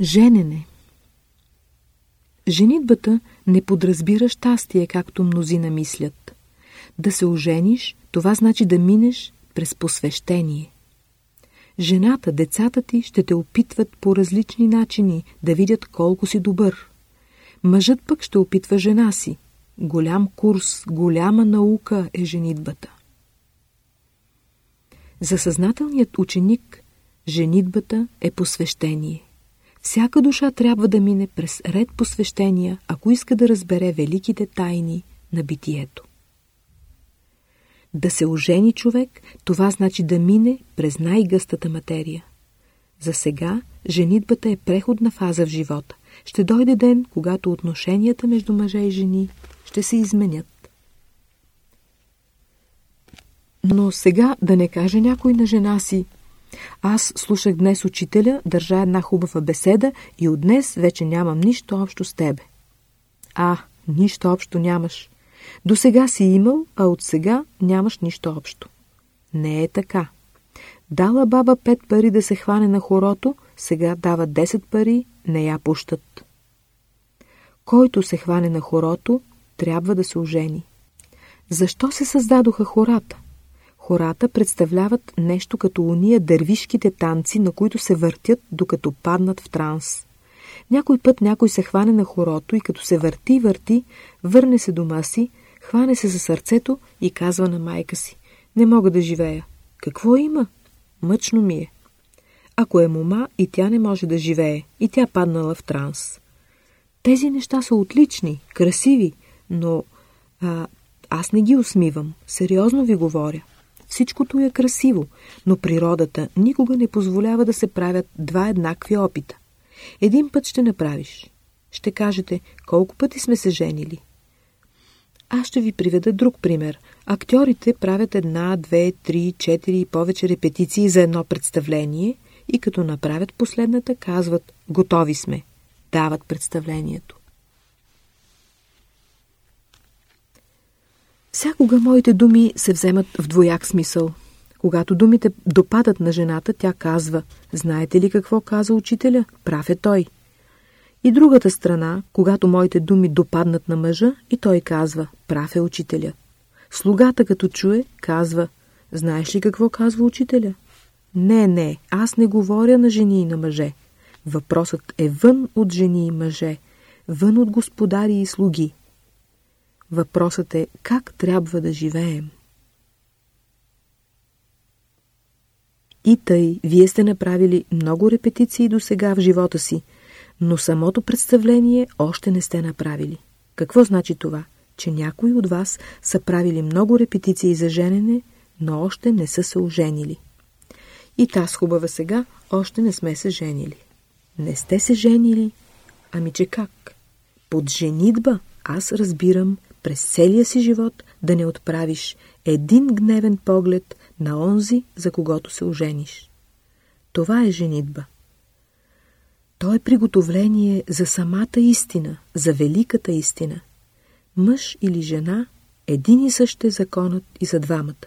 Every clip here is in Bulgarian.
Женене Женитбата не подразбира щастие, както мнозина мислят. Да се ожениш, това значи да минеш през посвещение. Жената, децата ти ще те опитват по различни начини да видят колко си добър. Мъжът пък ще опитва жена си. Голям курс, голяма наука е женитбата. За съзнателният ученик женитбата е посвещение. Всяка душа трябва да мине през ред посвещения, ако иска да разбере великите тайни на битието. Да се ожени човек, това значи да мине през най-гъстата материя. За сега женитбата е преходна фаза в живота. Ще дойде ден, когато отношенията между мъже и жени ще се изменят. Но сега да не каже някой на жена си аз слушах днес учителя, държа една хубава беседа и от днес вече нямам нищо общо с тебе. А, нищо общо нямаш. До сега си имал, а от сега нямаш нищо общо. Не е така. Дала баба пет пари да се хване на хорото, сега дава 10 пари, не я пущат. Който се хване на хорото, трябва да се ожени. Защо се създадоха хората? Хората представляват нещо като уния дървишките танци, на които се въртят, докато паднат в транс. Някой път някой се хване на хорото и като се върти върти, върне се дома си, хване се за сърцето и казва на майка си «Не мога да живея». Какво има? Мъчно ми е. Ако е мома и тя не може да живее, и тя паднала в транс. Тези неща са отлични, красиви, но а, аз не ги усмивам. Сериозно ви говоря. Всичкото е красиво, но природата никога не позволява да се правят два еднакви опита. Един път ще направиш. Ще кажете, колко пъти сме се женили. Аз ще ви приведа друг пример. Актьорите правят една, две, три, четири и повече репетиции за едно представление и като направят последната, казват «Готови сме». Дават представлението. Всякога моите думи се вземат в двояк смисъл. Когато думите допадат на жената, тя казва, знаете ли какво каза учителя? Прав е той. И другата страна, когато моите думи допаднат на мъжа, и той казва, прав е учителя. Слугата като чуе, казва, знаеш ли какво казва учителя? Не, не, аз не говоря на жени и на мъже. Въпросът е вън от жени и мъже, вън от господари и слуги. Въпросът е как трябва да живеем. И тъй, вие сте направили много репетиции до сега в живота си, но самото представление още не сте направили. Какво значи това? Че някои от вас са правили много репетиции за женене, но още не са се оженили. И таз хубава сега, още не сме се женили. Не сте се женили? Ами че как? Под женитба аз разбирам през целия си живот да не отправиш един гневен поглед на онзи, за когото се ожениш. Това е женитба. То е приготовление за самата истина, за великата истина. Мъж или жена, един и същ е законът и за двамата.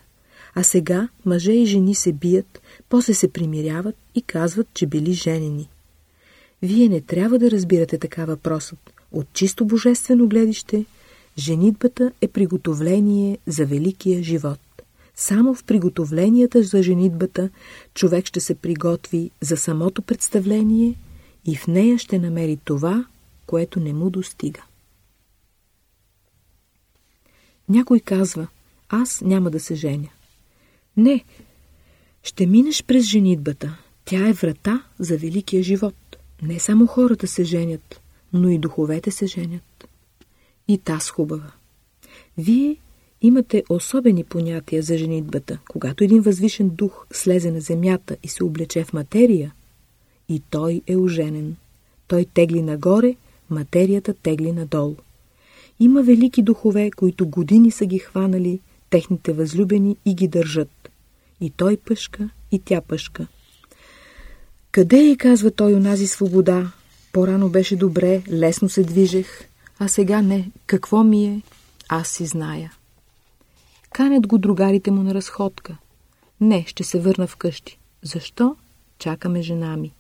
А сега мъже и жени се бият, после се примиряват и казват, че били женени. Вие не трябва да разбирате така въпросът. От чисто божествено гледище – Женитбата е приготовление за великия живот. Само в приготовленията за женитбата човек ще се приготви за самото представление и в нея ще намери това, което не му достига. Някой казва, аз няма да се женя. Не, ще минеш през женитбата. Тя е врата за великия живот. Не само хората се женят, но и духовете се женят и таз хубава. Вие имате особени понятия за женитбата. Когато един възвишен дух слезе на земята и се облече в материя, и той е оженен. Той тегли нагоре, материята тегли надолу. Има велики духове, които години са ги хванали, техните възлюбени и ги държат. И той пъшка, и тя пъшка. Къде е, казва той, онази свобода? По-рано беше добре, лесно се движех, а сега не. Какво ми е? Аз си зная. Канят го другарите му на разходка. Не, ще се върна вкъщи. Защо? Чакаме жена ми.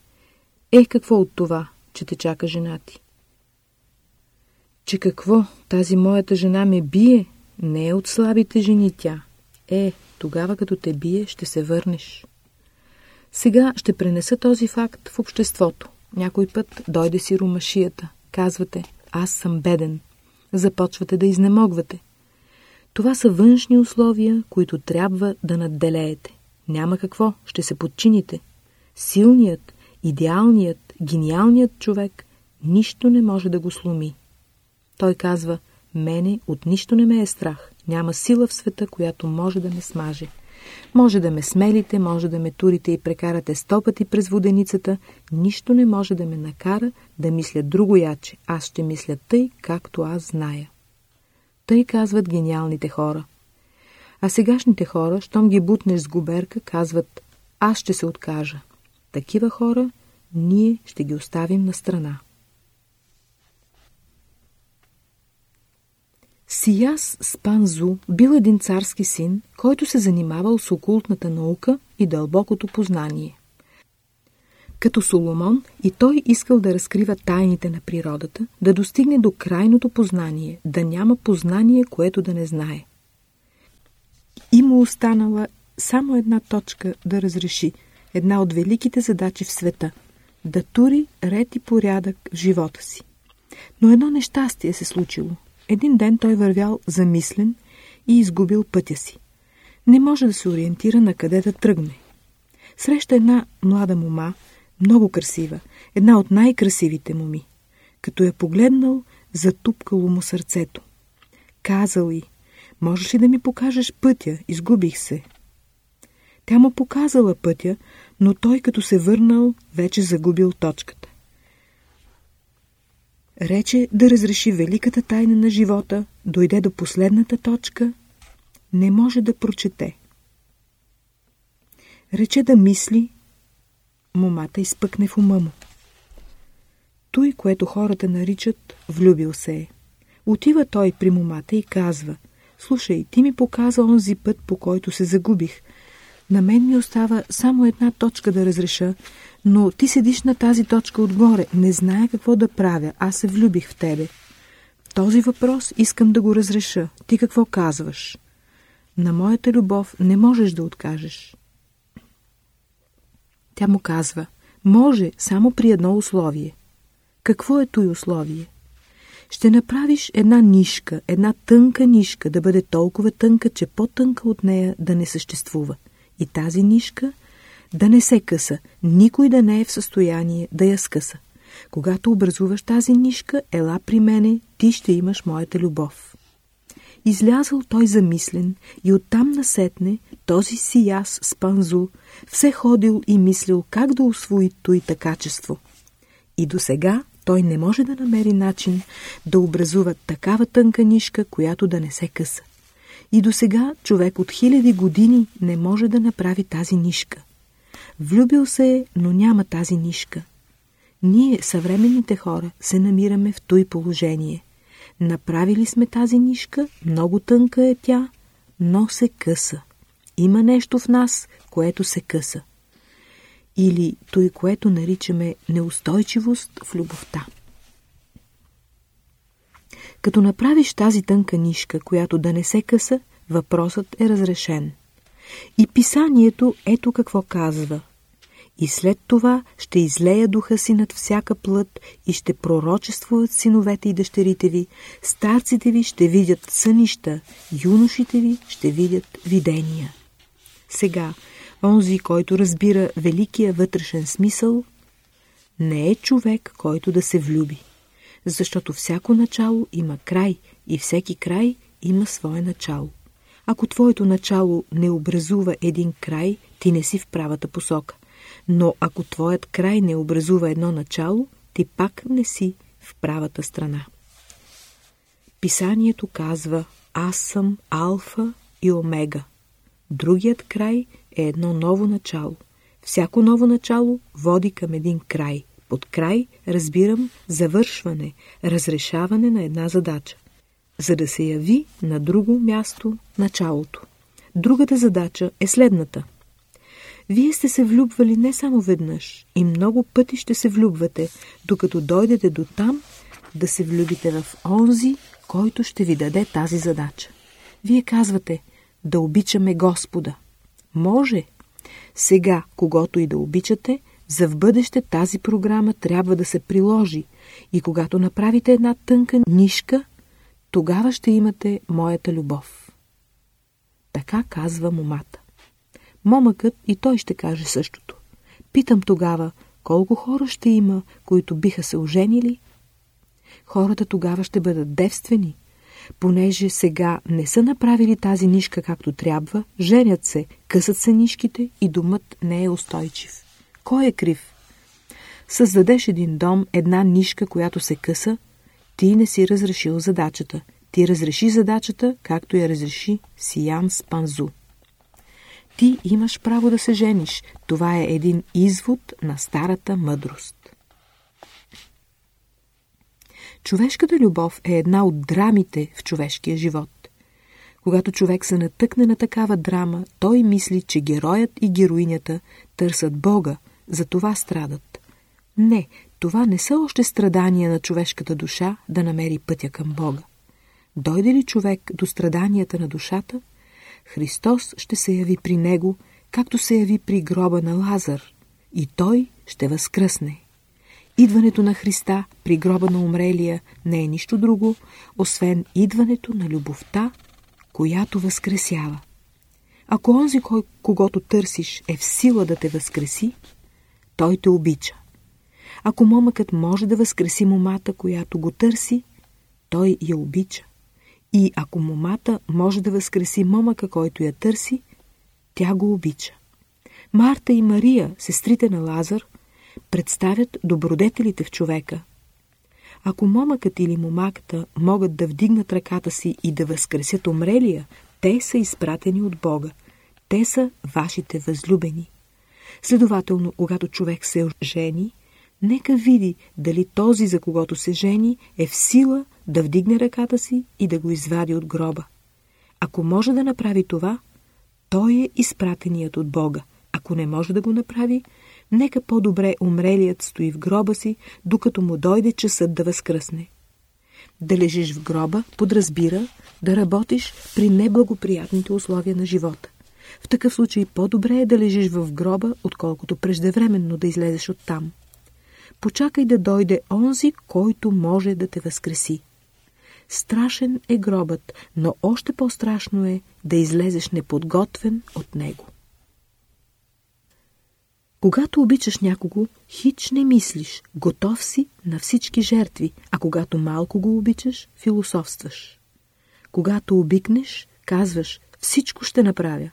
Е, какво от това? че те чака жена ти. Че какво, тази моята жена ме бие, не е от слабите жени тя. Е, тогава като те бие, ще се върнеш. Сега ще пренеса този факт в обществото. Някой път дойде си ромашията. Казвате, аз съм беден. Започвате да изнемогвате. Това са външни условия, които трябва да надделеете. Няма какво, ще се подчините. Силният, идеалният, гениалният човек нищо не може да го сломи. Той казва, мене от нищо не ме е страх. Няма сила в света, която може да ме смаже. Може да ме смелите, може да ме турите и прекарате сто пъти през воденицата, нищо не може да ме накара да мисля друго яче. Аз ще мисля тъй, както аз зная. Тъй казват гениалните хора. А сегашните хора, щом ги бутнеш с губерка, казват «Аз ще се откажа». Такива хора ние ще ги оставим на страна. Сияс Спанзу бил един царски син, който се занимавал с окултната наука и дълбокото познание. Като Соломон и той искал да разкрива тайните на природата, да достигне до крайното познание, да няма познание, което да не знае. И му останала само една точка да разреши, една от великите задачи в света – да тури ред и порядък в живота си. Но едно нещастие се случило – един ден той вървял замислен и изгубил пътя си. Не може да се ориентира на къде да тръгне. Среща една млада мома, много красива, една от най-красивите моми. Като я погледнал, затупкало му сърцето. Казал й, можеш ли да ми покажеш пътя? Изгубих се. Тя му показала пътя, но той като се върнал, вече загубил точката. Рече да разреши великата тайна на живота, дойде до последната точка, не може да прочете. Рече да мисли, момата изпъкне в ума му. Той, което хората наричат влюбил се е. Отива той при момата и казва, слушай, ти ми показа онзи път, по който се загубих. На мен ми остава само една точка да разреша, но ти седиш на тази точка отгоре. Не зная какво да правя. Аз се влюбих в тебе. Този въпрос искам да го разреша. Ти какво казваш? На моята любов не можеш да откажеш. Тя му казва, може само при едно условие. Какво е той условие? Ще направиш една нишка, една тънка нишка, да бъде толкова тънка, че по-тънка от нея да не съществува. И тази нишка – да не се къса, никой да не е в състояние да я скъса. Когато образуваш тази нишка, ела при мене, ти ще имаш моята любов. Излязъл той замислен и оттам насетне този си аз с панзу все ходил и мислил как да освои той качество. И до сега той не може да намери начин да образува такава тънка нишка, която да не се къса. И до сега човек от хиляди години не може да направи тази нишка. Влюбил се е, но няма тази нишка. Ние, съвременните хора, се намираме в той положение. Направили сме тази нишка, много тънка е тя, но се къса. Има нещо в нас, което се къса. Или той, което наричаме неустойчивост в любовта. Като направиш тази тънка нишка, която да не се къса, въпросът е разрешен. И писанието ето какво казва. И след това ще излея духа си над всяка плът и ще пророчествуват синовете и дъщерите ви, старците ви ще видят сънища, юношите ви ще видят видения. Сега, онзи, който разбира великия вътрешен смисъл, не е човек, който да се влюби, защото всяко начало има край и всеки край има свое начало. Ако твоето начало не образува един край, ти не си в правата посока. Но ако твоят край не образува едно начало, ти пак не си в правата страна. Писанието казва Аз съм Алфа и Омега. Другият край е едно ново начало. Всяко ново начало води към един край. Под край разбирам завършване, разрешаване на една задача за да се яви на друго място началото. Другата задача е следната. Вие сте се влюбвали не само веднъж, и много пъти ще се влюбвате, докато дойдете до там да се влюбите в онзи, който ще ви даде тази задача. Вие казвате да обичаме Господа. Може. Сега, когато и да обичате, за в бъдеще тази програма трябва да се приложи и когато направите една тънка нишка, тогава ще имате моята любов. Така казва момата. Момъкът и той ще каже същото. Питам тогава, колко хора ще има, които биха се оженили? Хората тогава ще бъдат девствени, понеже сега не са направили тази нишка както трябва, женят се, късат се нишките и домът не е устойчив. Кой е крив? Създадеш един дом, една нишка, която се къса, ти не си разрешил задачата. Ти разреши задачата, както я разреши Сиян Спанзу. Ти имаш право да се жениш. Това е един извод на старата мъдрост. Човешката любов е една от драмите в човешкия живот. Когато човек се натъкне на такава драма, той мисли, че героят и героинята търсят Бога, за това страдат. Не, това не са още страдания на човешката душа да намери пътя към Бога. Дойде ли човек до страданията на душата, Христос ще се яви при него, както се яви при гроба на Лазар, и той ще възкръсне. Идването на Христа при гроба на умрелия не е нищо друго, освен идването на любовта, която възкресява. Ако онзи, кой, когато търсиш, е в сила да те възкреси, той те обича. Ако момъкът може да възкреси момата, която го търси, той я обича. И ако момата може да възкреси момъка, който я търси, тя го обича. Марта и Мария, сестрите на Лазар, представят добродетелите в човека. Ако момъкът или момаката могат да вдигнат ръката си и да възкресят умрелия, те са изпратени от Бога. Те са вашите възлюбени. Следователно, когато човек се жени, нека види дали този, за когото се жени, е в сила да вдигне ръката си и да го извади от гроба. Ако може да направи това, той е изпратеният от Бога. Ако не може да го направи, нека по-добре умрелият стои в гроба си, докато му дойде часът да възкръсне. Да лежиш в гроба подразбира да работиш при неблагоприятните условия на живота. В такъв случай по-добре е да лежиш в гроба, отколкото преждевременно да излезеш оттам. Почакай да дойде онзи, който може да те възкреси. Страшен е гробът, но още по-страшно е да излезеш неподготвен от него. Когато обичаш някого, хич не мислиш, готов си на всички жертви, а когато малко го обичаш, философстваш. Когато обикнеш, казваш, всичко ще направя.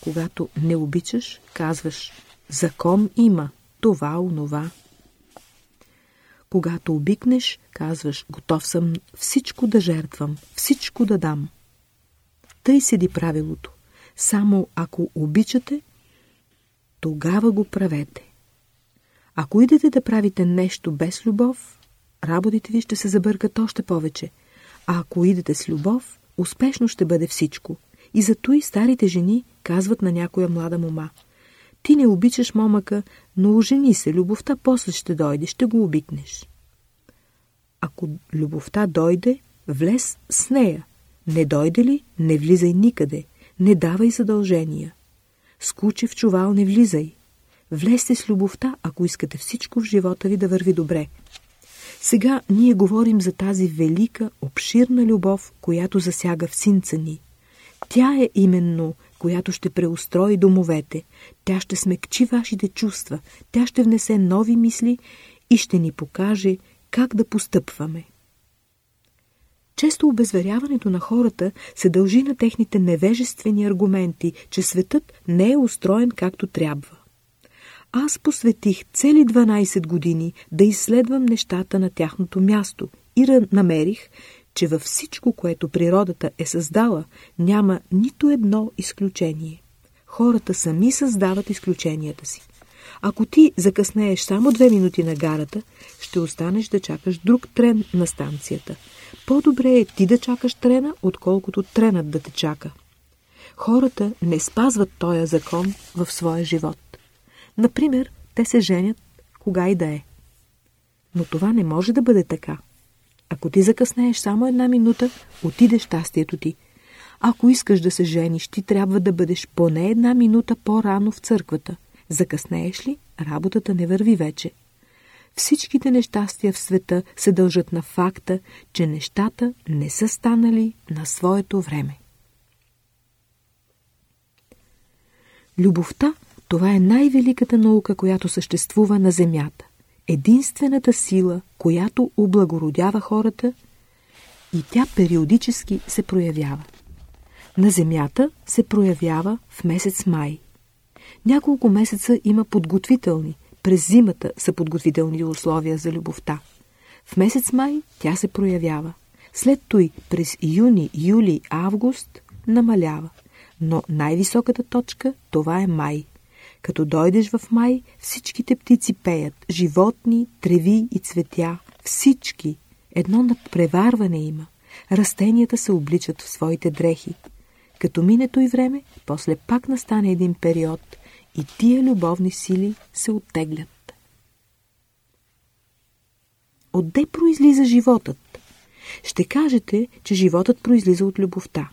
Когато не обичаш, казваш, закон има, това, онова. Когато обикнеш, казваш, готов съм всичко да жертвам, всичко да дам. Тъй седи правилото. Само ако обичате, тогава го правете. Ако идете да правите нещо без любов, работите ви ще се забъркат още повече. А ако идете с любов, успешно ще бъде всичко. И зато и старите жени казват на някоя млада мома. Ти не обичаш момъка, но ожени се, любовта после ще дойде, ще го обикнеш. Ако любовта дойде, влез с нея. Не дойде ли, не влизай никъде, не давай задължения. Скучи в чувал не влизай. Влезте с любовта, ако искате всичко в живота ви да върви добре. Сега ние говорим за тази велика, обширна любов, която засяга в синца ни. Тя е именно, която ще преустрои домовете. Тя ще смекчи вашите чувства. Тя ще внесе нови мисли и ще ни покаже как да постъпваме. Често обезверяването на хората се дължи на техните невежествени аргументи, че светът не е устроен както трябва. Аз посветих цели 12 години да изследвам нещата на тяхното място и намерих, че във всичко, което природата е създала, няма нито едно изключение. Хората сами създават изключенията си. Ако ти закъснееш само две минути на гарата, ще останеш да чакаш друг трен на станцията. По-добре е ти да чакаш трена, отколкото тренът да те чака. Хората не спазват този закон в своя живот. Например, те се женят кога и да е. Но това не може да бъде така. Ако ти закъснееш само една минута, отиде щастието ти. Ако искаш да се жениш, ти трябва да бъдеш поне една минута по-рано в църквата. Закъснееш ли, работата не върви вече. Всичките нещастия в света се дължат на факта, че нещата не са станали на своето време. Любовта – това е най-великата наука, която съществува на Земята. Единствената сила, която облагородява хората и тя периодически се проявява. На Земята се проявява в месец май. Няколко месеца има подготвителни, през зимата са подготвителни условия за любовта. В месец май тя се проявява. След той през юни, юли, август намалява. Но най-високата точка това е май. Като дойдеш в май, всичките птици пеят, животни, треви и цветя, всички. Едно надпреварване има. Растенията се обличат в своите дрехи. Като минето и време, после пак настане един период и тия любовни сили се оттеглят. Отде произлиза животът? Ще кажете, че животът произлиза от любовта.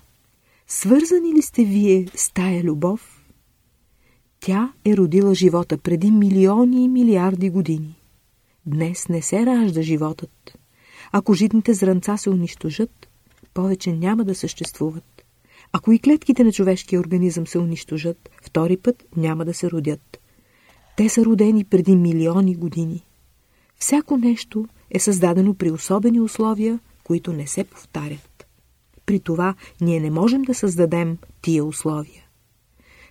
Свързани ли сте вие с тая любов? Тя е родила живота преди милиони и милиарди години. Днес не се ражда животът. Ако житните зранца се унищожат, повече няма да съществуват. Ако и клетките на човешкия организъм се унищожат, втори път няма да се родят. Те са родени преди милиони години. Всяко нещо е създадено при особени условия, които не се повтарят. При това ние не можем да създадем тия условия.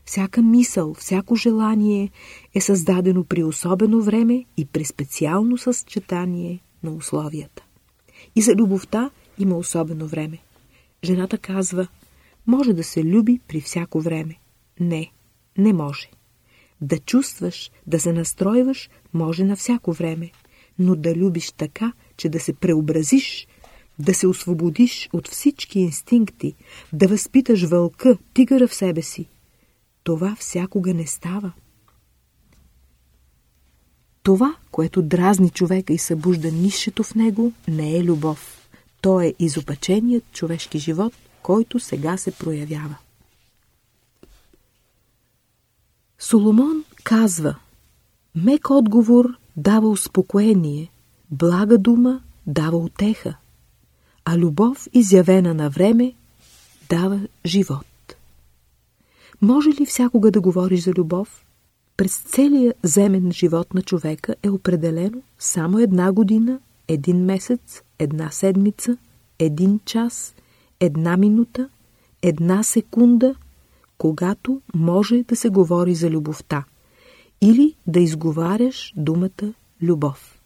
Всяка мисъл, всяко желание е създадено при особено време и при специално съчетание на условията. И за любовта има особено време. Жената казва, може да се люби при всяко време. Не, не може. Да чувстваш, да се настройваш, може на всяко време. Но да любиш така, че да се преобразиш, да се освободиш от всички инстинкти, да възпиташ вълка, тигъра в себе си, това всякога не става. Това, което дразни човека и събужда нишето в него, не е любов. То е изопаченият човешки живот, който сега се проявява. Соломон казва Мек отговор дава успокоение, блага дума дава утеха, а любов, изявена на време, дава живот. Може ли всякога да говориш за любов? През целия земен живот на човека е определено само една година, един месец, една седмица, един час, една минута, една секунда, когато може да се говори за любовта или да изговаряш думата любов.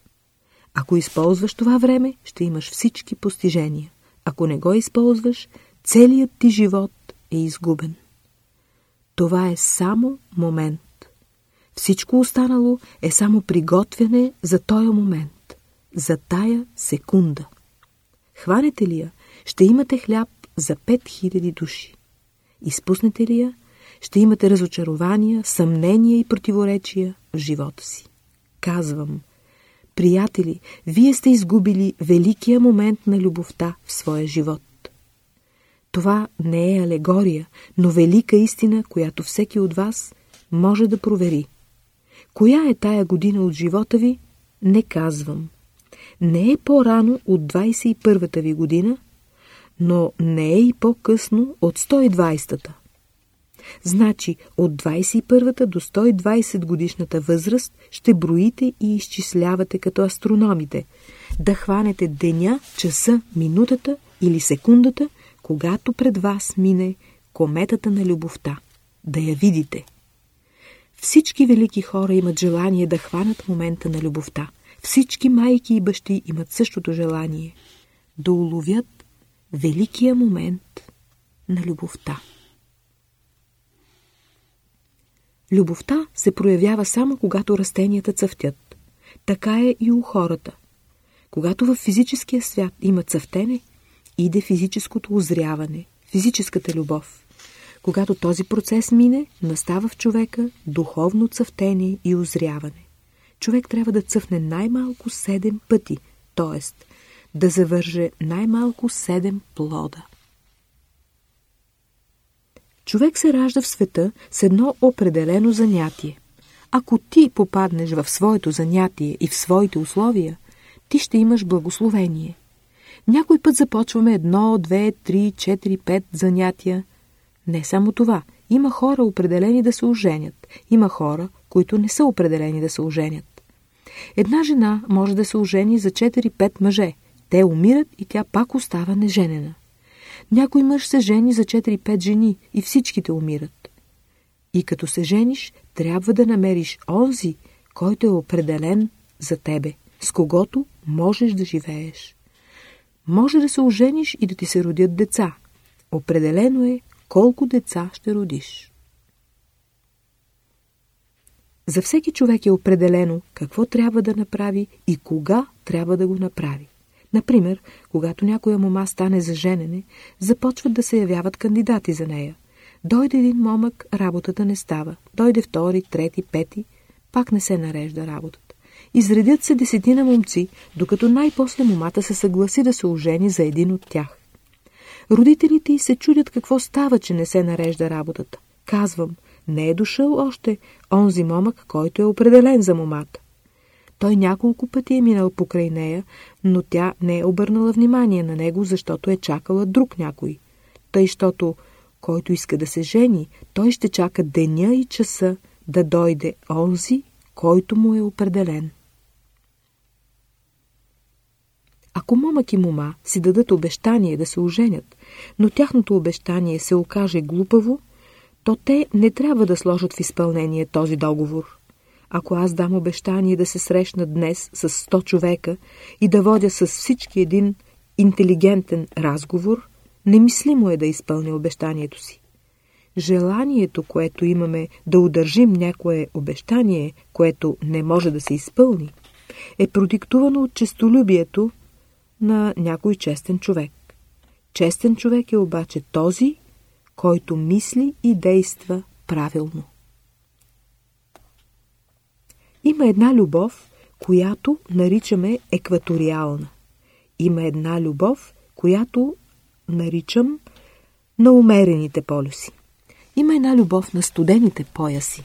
Ако използваш това време, ще имаш всички постижения. Ако не го използваш, целият ти живот е изгубен. Това е само момент. Всичко останало е само приготвяне за този момент, за тая секунда. Хванете ли я, ще имате хляб за 5000 души. Изпуснете ли я, ще имате разочарования, съмнения и противоречия в живота си. Казвам, приятели, вие сте изгубили великия момент на любовта в своя живот. Това не е алегория, но велика истина, която всеки от вас може да провери. Коя е тая година от живота ви? Не казвам. Не е по-рано от 21-та ви година, но не е и по-късно от 120-та. Значи от 21-та до 120 годишната възраст ще броите и изчислявате като астрономите, да хванете деня, часа, минутата или секундата, когато пред вас мине кометата на любовта, да я видите. Всички велики хора имат желание да хванат момента на любовта. Всички майки и бащи имат същото желание да уловят великия момент на любовта. Любовта се проявява само когато растенията цъфтят. Така е и у хората. Когато в физическия свят има цъфтене, иде физическото озряване, физическата любов. Когато този процес мине, настава в човека духовно цъфтение и озряване. Човек трябва да цъфне най-малко 7 пъти, т.е. да завърже най-малко 7 плода. Човек се ражда в света с едно определено занятие. Ако ти попаднеш в своето занятие и в своите условия, ти ще имаш благословение. Някой път започваме едно, две, три, четири, пет занятия. Не само това. Има хора определени да се оженят. Има хора, които не са определени да се оженят. Една жена може да се ожени за 4-5 мъже. Те умират и тя пак остава неженена. Някой мъж се жени за 4-5 жени и всичките умират. И като се жениш, трябва да намериш онзи, който е определен за тебе, с когото можеш да живееш. Може да се ожениш и да ти се родят деца. Определено е колко деца ще родиш. За всеки човек е определено какво трябва да направи и кога трябва да го направи. Например, когато някоя мома стане за женене, започват да се явяват кандидати за нея. Дойде един момък, работата не става. Дойде втори, трети, пети, пак не се нарежда работата. Изредят се десетина момци, докато най-после момата се съгласи да се ожени за един от тях. Родителите й се чудят какво става, че не се нарежда работата. Казвам, не е дошъл още онзи момък, който е определен за момата. Той няколко пъти е минал покрай нея, но тя не е обърнала внимание на него, защото е чакала друг някой. Тъй, щото който иска да се жени, той ще чака деня и часа да дойде онзи, който му е определен. Ако момък и мома си дадат обещание да се оженят, но тяхното обещание се окаже глупаво, то те не трябва да сложат в изпълнение този договор. Ако аз дам обещание да се срещна днес с 100 човека и да водя с всички един интелигентен разговор, немислимо е да изпълня обещанието си. Желанието, което имаме да удържим някое обещание, което не може да се изпълни, е продиктувано от честолюбието на някой честен човек. Честен човек е обаче този, който мисли и действа правилно. Има една любов, която наричаме екваториална. Има една любов, която наричам на умерените полюси. Има една любов на студените пояси.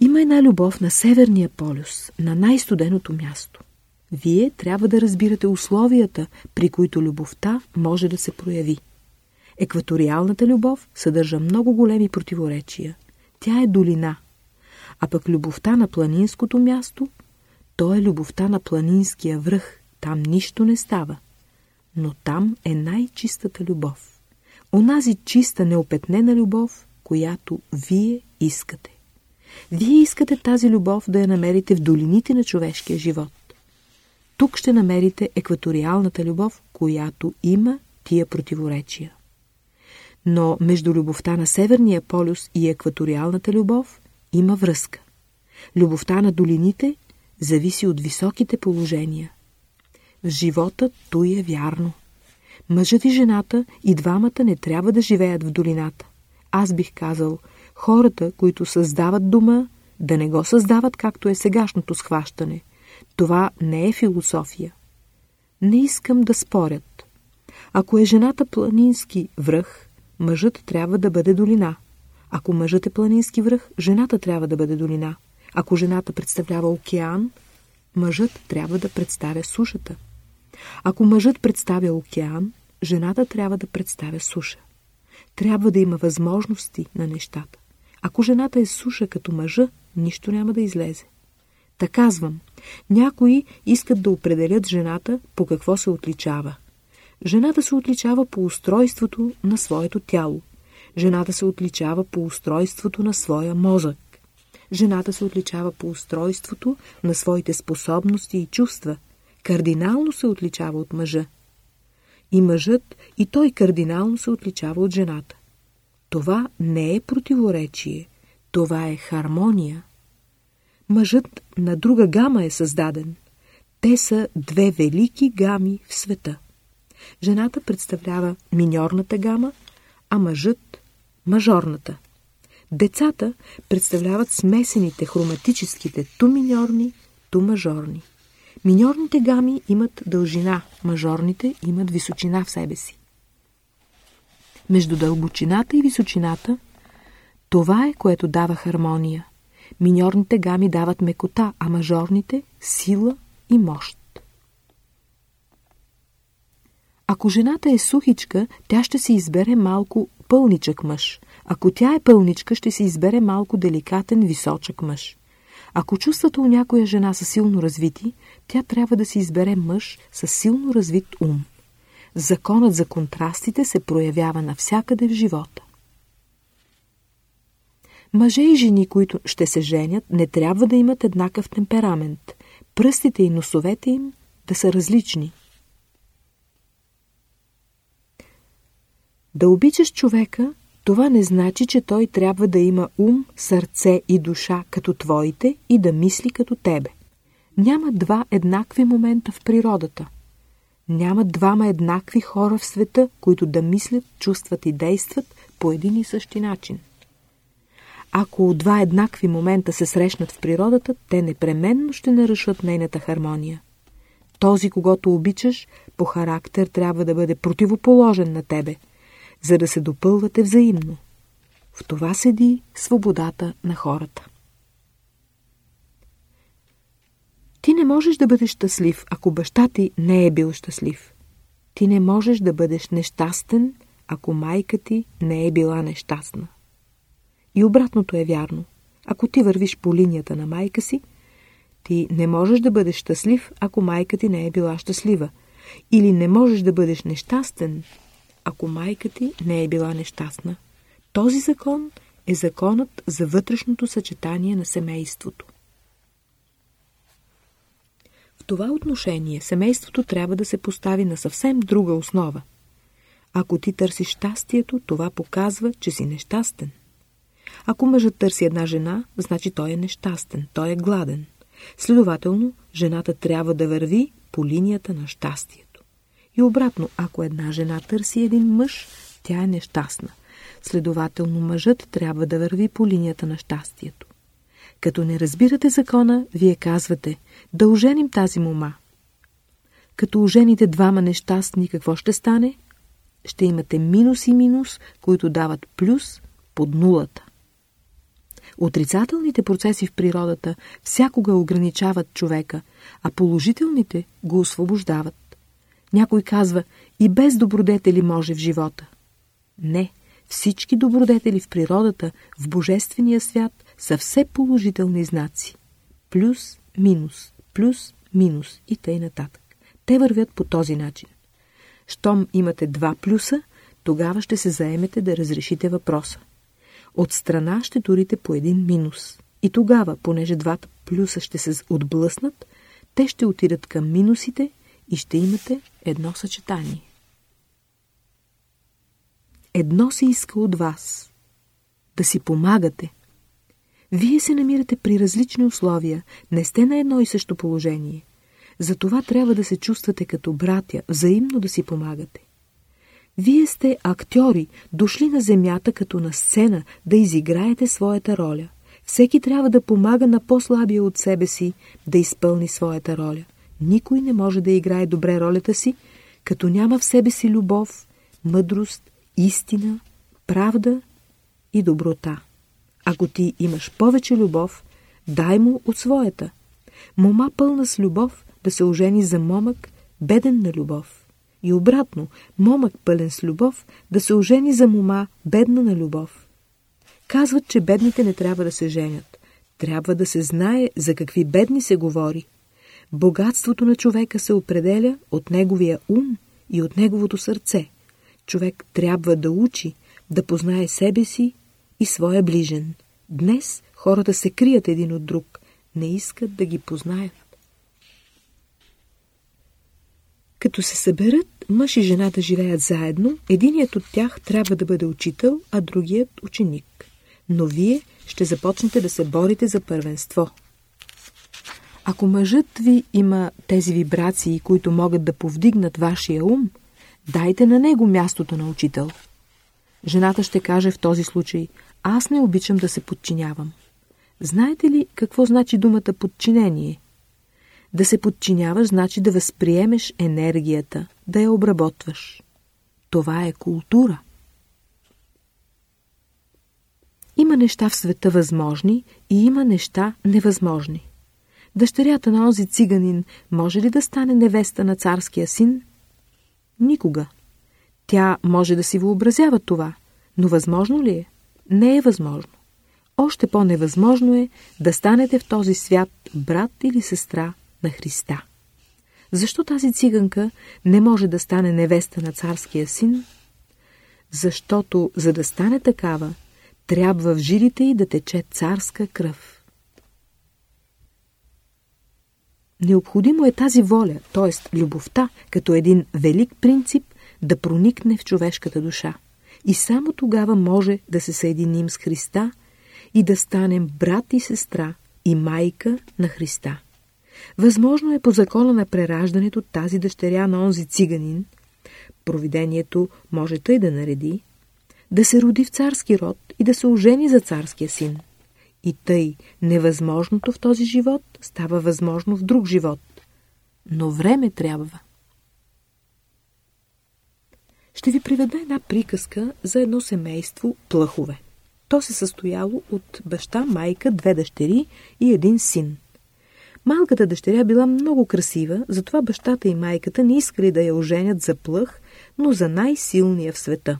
Има една любов на Северния полюс, на най-студеното място. Вие трябва да разбирате условията, при които любовта може да се прояви. Екваториалната любов съдържа много големи противоречия. Тя е долина. А пък любовта на планинското място, то е любовта на планинския връх. Там нищо не става. Но там е най-чистата любов. Онази чиста, неопетнена любов, която вие искате. Вие искате тази любов да я намерите в долините на човешкия живот. Тук ще намерите екваториалната любов, която има тия противоречия. Но между любовта на Северния полюс и екваториалната любов има връзка. Любовта на долините зависи от високите положения. В живота той е вярно. Мъжът и жената и двамата не трябва да живеят в долината. Аз бих казал, хората, които създават дома, да не го създават както е сегашното схващане. Това не е философия. Не искам да спорят. Ако е жената планински връх, мъжът трябва да бъде долина. Ако мъжът е планински връх, жената трябва да бъде долина. Ако жената представлява океан, мъжът трябва да представя сушата. Ако мъжът представя океан, жената трябва да представя суша. Трябва да има възможности на нещата. Ако жената е суша като мъжа, нищо няма да излезе. Та казвам, някои искат да определят жената по какво се отличава. Жената се отличава по устройството на своето тяло. Жената се отличава по устройството на своя мозък. Жената се отличава по устройството на своите способности и чувства. Кардинално се отличава от мъжа. И мъжът, и той кардинално се отличава от жената. Това не е противоречие, това е хармония. Мъжът на друга гама е създаден. Те са две велики гами в света. Жената представлява миньорната гама, а мъжът – мажорната. Децата представляват смесените хроматическите ту миньорни, ту мажорни. Миньорните гами имат дължина, мажорните имат височина в себе си. Между дълбочината и височината това е, което дава хармония. Миньорните гами дават мекота, а мажорните – сила и мощ. Ако жената е сухичка, тя ще си избере малко пълничък мъж. Ако тя е пълничка, ще си избере малко деликатен, височък мъж. Ако чувствата у някоя жена са силно развити, тя трябва да си избере мъж с силно развит ум. Законът за контрастите се проявява навсякъде в живота. Мъже и жени, които ще се женят, не трябва да имат еднакъв темперамент. Пръстите и носовете им да са различни. Да обичаш човека, това не значи, че той трябва да има ум, сърце и душа като твоите и да мисли като тебе. Няма два еднакви момента в природата. Няма двама еднакви хора в света, които да мислят, чувстват и действат по един и същи начин. Ако два еднакви момента се срещнат в природата, те непременно ще нарушат нейната хармония. Този, когато обичаш, по характер трябва да бъде противоположен на тебе, за да се допълвате взаимно. В това седи свободата на хората. Ти не можеш да бъдеш щастлив, ако баща ти не е бил щастлив. Ти не можеш да бъдеш нещастен, ако майка ти не е била нещастна. И обратното е вярно. Ако ти вървиш по линията на майка си, ти не можеш да бъдеш щастлив, ако майка ти не е била щастлива. Или не можеш да бъдеш нещастен, ако майка ти не е била нещастна. Този закон е законът за вътрешното съчетание на семейството. Това отношение семейството трябва да се постави на съвсем друга основа. Ако ти търсиш щастието, това показва, че си нещастен. Ако мъжът търси една жена, значи той е нещастен, той е гладен. Следователно, жената трябва да върви по линията на щастието. И обратно, ако една жена търси един мъж, тя е нещастна. Следователно, мъжът трябва да върви по линията на щастието. Като не разбирате закона, вие казвате, да оженим тази мома. Като ожените двама нещастни, какво ще стане? Ще имате минус и минус, които дават плюс под нулата. Отрицателните процеси в природата всякога ограничават човека, а положителните го освобождават. Някой казва, и без добродетели може в живота. Не, всички добродетели в природата, в божествения свят са все положителни знаци. Плюс, минус, плюс, минус и тъй нататък. Те вървят по този начин. Щом имате два плюса, тогава ще се заемете да разрешите въпроса. От страна ще турите по един минус. И тогава, понеже двата плюса ще се отблъснат, те ще отидат към минусите и ще имате едно съчетание. Едно се иска от вас – да си помагате. Вие се намирате при различни условия, не сте на едно и също положение. Затова трябва да се чувствате като братя, взаимно да си помагате. Вие сте актьори, дошли на земята като на сцена да изиграете своята роля. Всеки трябва да помага на по-слабия от себе си да изпълни своята роля. Никой не може да играе добре ролята си, като няма в себе си любов, мъдрост, истина, правда и доброта. Ако ти имаш повече любов, дай му от своята. Мома пълна с любов да се ожени за момък, беден на любов. И обратно, момък пълен с любов да се ожени за мома, бедна на любов. Казват, че бедните не трябва да се женят. Трябва да се знае за какви бедни се говори. Богатството на човека се определя от неговия ум и от неговото сърце. Човек трябва да учи, да познае себе си и своя ближен. Днес хората се крият един от друг, не искат да ги познаят. Като се съберат, мъж и жена да живеят заедно, единият от тях трябва да бъде учител, а другият ученик. Но вие ще започнете да се борите за първенство. Ако мъжът ви има тези вибрации, които могат да повдигнат вашия ум, Дайте на него мястото на учител. Жената ще каже в този случай, аз не обичам да се подчинявам. Знаете ли какво значи думата подчинение? Да се подчиняваш значи да възприемеш енергията, да я обработваш. Това е култура. Има неща в света възможни и има неща невъзможни. Дъщерята на онзи циганин може ли да стане невеста на царския син? Никога. Тя може да си въобразява това, но възможно ли е? Не е възможно. Още по-невъзможно е да станете в този свят брат или сестра на Христа. Защо тази циганка не може да стане невеста на царския син? Защото, за да стане такава, трябва в жилите й да тече царска кръв. Необходимо е тази воля, т.е. любовта, като един велик принцип, да проникне в човешката душа. И само тогава може да се съединим с Христа и да станем брат и сестра и майка на Христа. Възможно е по закона на прераждането тази дъщеря на онзи циганин, провидението може тъй да нареди, да се роди в царски род и да се ожени за царския син. И тъй невъзможното в този живот става възможно в друг живот. Но време трябва. Ще ви приведа една приказка за едно семейство плъхове. То се състояло от баща, майка, две дъщери и един син. Малката дъщеря била много красива, затова бащата и майката не искали да я оженят за плъх, но за най-силния в света.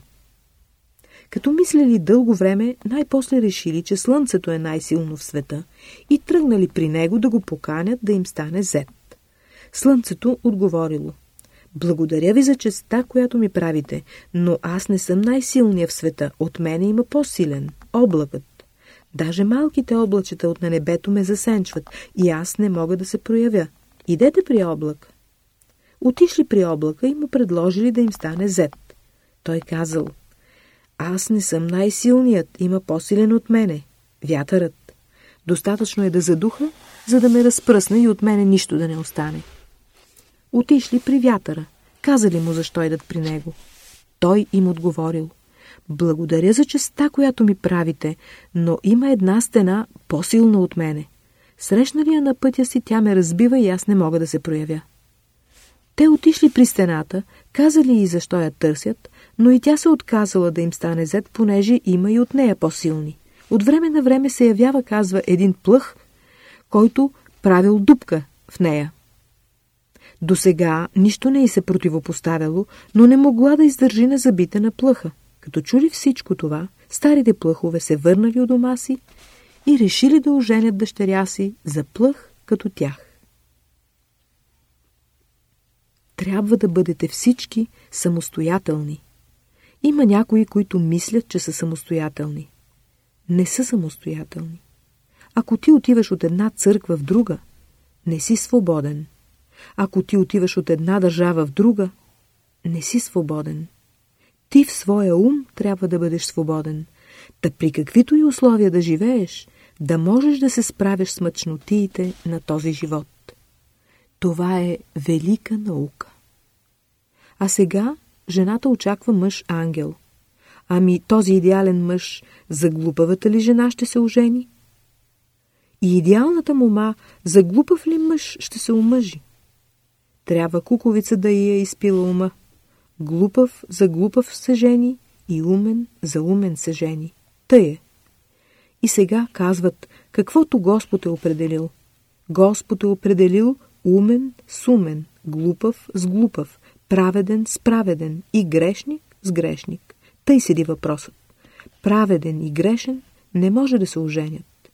Като мислили дълго време, най-после решили, че слънцето е най-силно в света и тръгнали при него да го поканят да им стане зет. Слънцето отговорило. Благодаря ви за честа, която ми правите, но аз не съм най-силния в света. От мене има по-силен – облакът. Даже малките облачета от на небето ме засенчват и аз не мога да се проявя. Идете при облак. Отишли при облака и му предложили да им стане зет. Той казал, аз не съм най-силният, има по-силен от мене. Вятърът. Достатъчно е да задуха, за да ме разпръсне и от мене нищо да не остане. Отишли при вятъра. Казали му защо идат при него. Той им отговорил. Благодаря за честа, която ми правите, но има една стена по-силна от мене. Срещна ли я на пътя си, тя ме разбива и аз не мога да се проявя. Те отишли при стената, казали и защо я търсят, но и тя се отказала да им стане зет, понеже има и от нея по-силни. От време на време се явява, казва, един плъх, който правил дупка в нея. До сега нищо не й се противопоставяло, но не могла да издържи на забита на плъха. Като чули всичко това, старите плъхове се върнали от дома си и решили да оженят дъщеря си за плъх като тях. Трябва да бъдете всички самостоятелни. Има някои, които мислят, че са самостоятелни. Не са самостоятелни. Ако ти отиваш от една църква в друга, не си свободен. Ако ти отиваш от една държава в друга, не си свободен. Ти в своя ум трябва да бъдеш свободен. Та при каквито и условия да живееш, да можеш да се справиш с мъчнотиите на този живот. Това е велика наука. А сега жената очаква мъж-ангел. Ами този идеален мъж за глупавата ли жена ще се ожени? И идеалната мома за глупав ли мъж ще се омъжи? Трябва куковица да я изпила ума. Глупав за глупав се жени и умен за умен се жени. Тъй е. И сега казват, каквото Господ е определил. Господ е определил умен с умен, глупав с глупав, праведен с праведен и грешник с грешник. Тъй седи въпросът. Праведен и грешен не може да се оженят.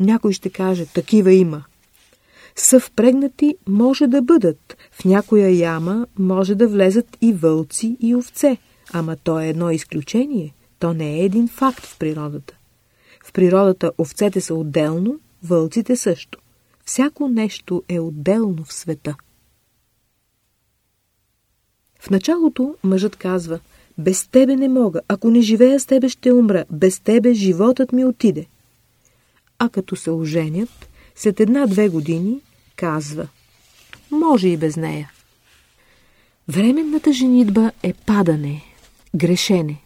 Някой ще каже, такива има. Съвпрегнати може да бъдат. В някоя яма може да влезат и вълци и овце. Ама то е едно изключение. То не е един факт в природата. В природата овцете са отделно, вълците също. Всяко нещо е отделно в света. В началото мъжът казва, без тебе не мога, ако не живея с тебе ще умра, без тебе животът ми отиде. А като се оженят, след една-две години казва, може и без нея. Временната женитба е падане, грешене.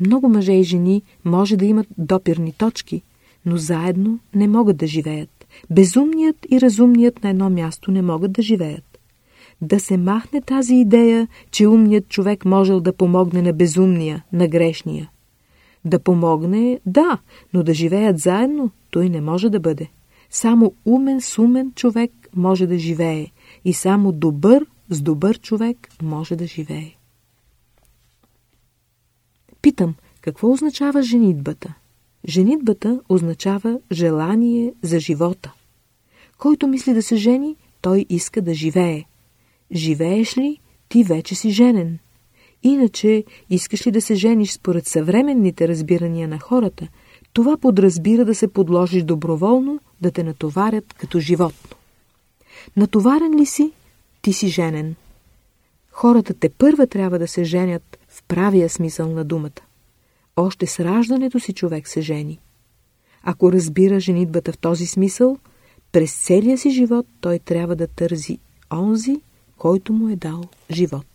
Много мъже и жени може да имат допирни точки, но заедно не могат да живеят. Безумният и разумният на едно място не могат да живеят. Да се махне тази идея, че умният човек можел да помогне на безумния, на грешния. Да помогне, да, но да живеят заедно, той не може да бъде. Само умен с умен човек може да живее и само добър с добър човек може да живее. Питам, какво означава женитбата? Женитбата означава желание за живота. Който мисли да се жени, той иска да живее. Живееш ли, ти вече си женен. Иначе, искаш ли да се жениш според съвременните разбирания на хората, това подразбира да се подложиш доброволно да те натоварят като животно. Натоварен ли си, ти си женен. Хората те първа трябва да се женят в правия смисъл на думата. Още с раждането си човек се жени. Ако разбира женитбата в този смисъл, през целия си живот той трябва да тързи онзи, който му е дал живот.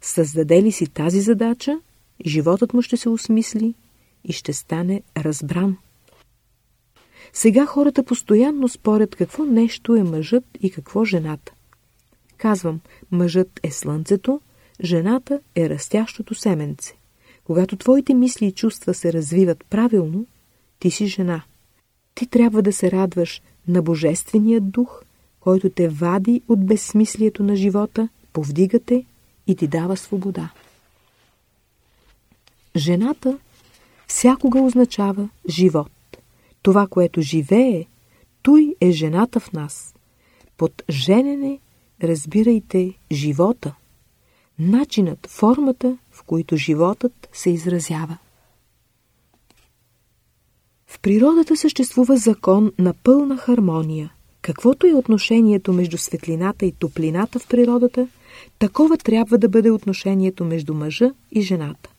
Създаде ли си тази задача, животът му ще се осмисли и ще стане разбран. Сега хората постоянно спорят какво нещо е мъжът и какво жената. Казвам, мъжът е слънцето, жената е растящото семенце. Когато твоите мисли и чувства се развиват правилно, ти си жена. Ти трябва да се радваш на Божествения дух, който те вади от безсмислието на живота, повдига те и ти дава свобода. Жената всякога означава живот. Това, което живее, той е жената в нас. Под женене разбирайте живота, начинът, формата, в които животът се изразява. В природата съществува закон на пълна хармония. Каквото е отношението между светлината и топлината в природата, такова трябва да бъде отношението между мъжа и жената.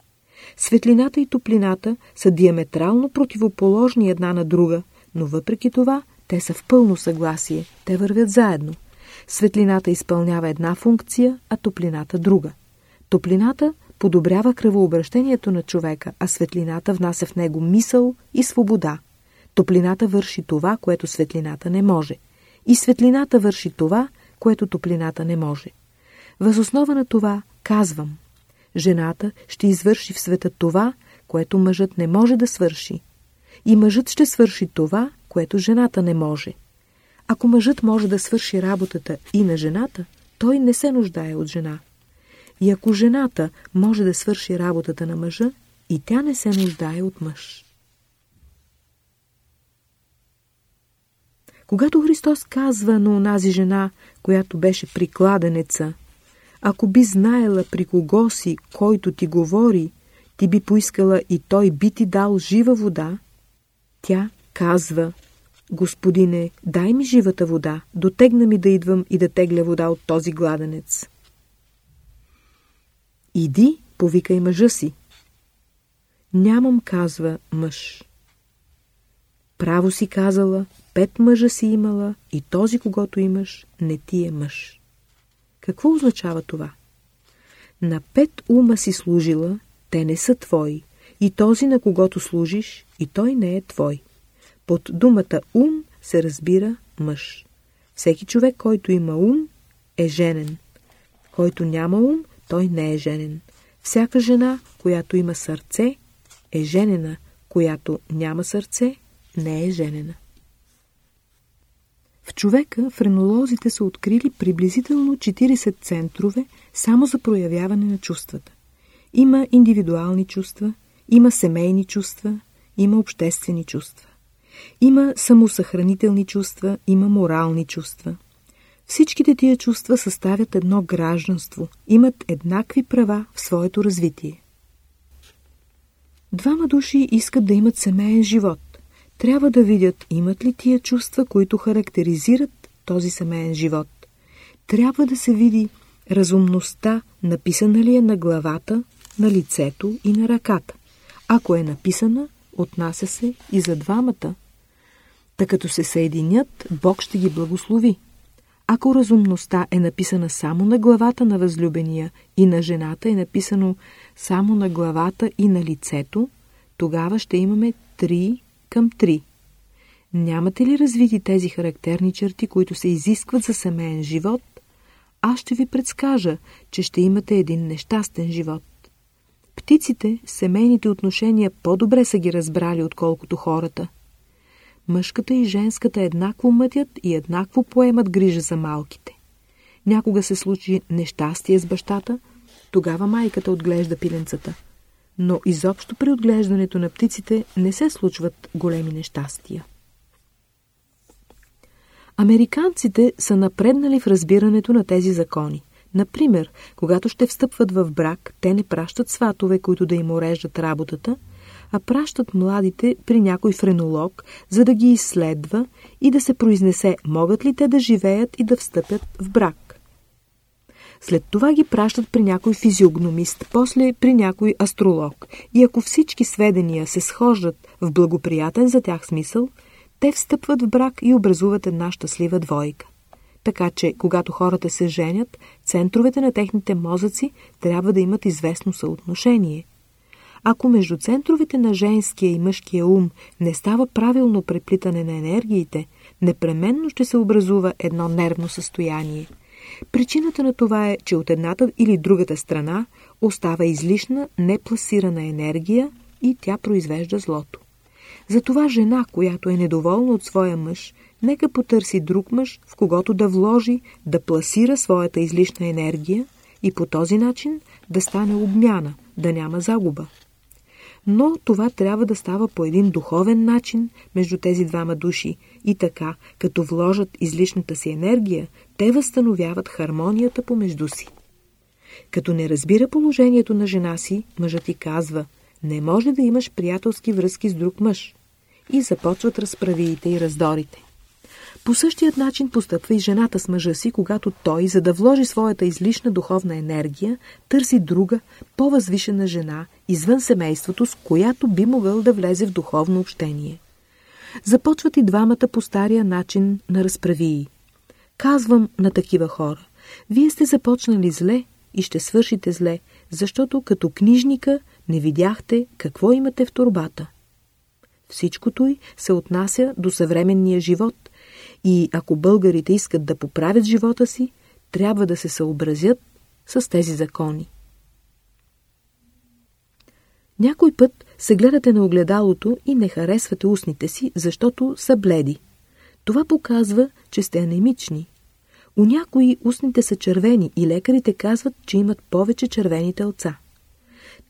Светлината и топлината са диаметрално противоположни една на друга, но въпреки това те са в пълно съгласие, те вървят заедно. Светлината изпълнява една функция, а топлината друга. Топлината подобрява кръвообращението на човека, а светлината внася в него мисъл и свобода. Топлината върши това, което светлината не може. И светлината върши това, което топлината не може. Възоснова на това казвам, жената ще извърши в света това, което мъжът не може да свърши. И мъжът ще свърши това, което жената не може. Ако мъжът може да свърши работата и на жената, той не се нуждае от жена. И ако жената може да свърши работата на мъжа, и тя не се нуждае от мъж. Когато Христос казва на онази жена, която беше прикладенеца, ако би знаела при кого си, който ти говори, ти би поискала и той би ти дал жива вода, тя казва, Господине, дай ми живата вода, дотегна ми да идвам и да тегля вода от този гладенец. Иди, повикай мъжа си. Нямам, казва мъж. Право си казала, пет мъжа си имала и този, когато имаш, не ти е мъж. Какво означава това? На пет ума си служила, те не са твои, и този, на когото служиш, и той не е твой. Под думата ум се разбира мъж. Всеки човек, който има ум, е женен. Който няма ум, той не е женен. Всяка жена, която има сърце, е женена, която няма сърце, не е женена. В човека френолозите са открили приблизително 40 центрове само за проявяване на чувствата. Има индивидуални чувства, има семейни чувства, има обществени чувства. Има самосъхранителни чувства, има морални чувства. Всичките тия чувства съставят едно гражданство, имат еднакви права в своето развитие. Двама души искат да имат семейен живот. Трябва да видят имат ли тия чувства, които характеризират този семейен живот. Трябва да се види разумността, написана ли е на главата, на лицето и на ръката. Ако е написана, отнася се и за двамата. Та като се съединят, Бог ще ги благослови. Ако разумността е написана само на главата на възлюбения и на жената е написано само на главата и на лицето, тогава ще имаме 3 към 3. Нямате ли развити тези характерни черти, които се изискват за семейен живот? Аз ще ви предскажа, че ще имате един нещастен живот. Птиците семейните отношения по-добре са ги разбрали, отколкото хората. Мъжката и женската еднакво мътят и еднакво поемат грижа за малките. Някога се случи нещастие с бащата, тогава майката отглежда пиленцата. Но изобщо при отглеждането на птиците не се случват големи нещастия. Американците са напреднали в разбирането на тези закони. Например, когато ще встъпват в брак, те не пращат сватове, които да им уреждат работата, а пращат младите при някой френолог, за да ги изследва и да се произнесе могат ли те да живеят и да встъпят в брак. След това ги пращат при някой физиогномист, после при някой астролог. И ако всички сведения се схождат в благоприятен за тях смисъл, те встъпват в брак и образуват една щастлива двойка. Така че, когато хората се женят, центровете на техните мозъци трябва да имат известно съотношение. Ако между центровете на женския и мъжкия ум не става правилно преплитане на енергиите, непременно ще се образува едно нервно състояние. Причината на това е, че от едната или другата страна остава излишна, непласирана енергия и тя произвежда злото. Затова жена, която е недоволна от своя мъж, нека потърси друг мъж, в когото да вложи, да пласира своята излишна енергия и по този начин да стане обмяна, да няма загуба. Но това трябва да става по един духовен начин между тези двама души и така, като вложат излишната си енергия, те възстановяват хармонията помежду си. Като не разбира положението на жена си, мъжът ти казва, не може да имаш приятелски връзки с друг мъж. И започват разправиите и раздорите. По същият начин постъпва и жената с мъжа си, когато той, за да вложи своята излишна духовна енергия, търси друга, по-възвишена жена, извън семейството, с която би могъл да влезе в духовно общение. Започват и двамата по стария начин на разправии. Казвам на такива хора, вие сте започнали зле и ще свършите зле, защото като книжника не видяхте какво имате в турбата. Всичкото й се отнася до съвременния живот – и ако българите искат да поправят живота си, трябва да се съобразят с тези закони. Някой път се гледате на огледалото и не харесвате устните си, защото са бледи. Това показва, че сте анемични. У някои устните са червени и лекарите казват, че имат повече червени телца.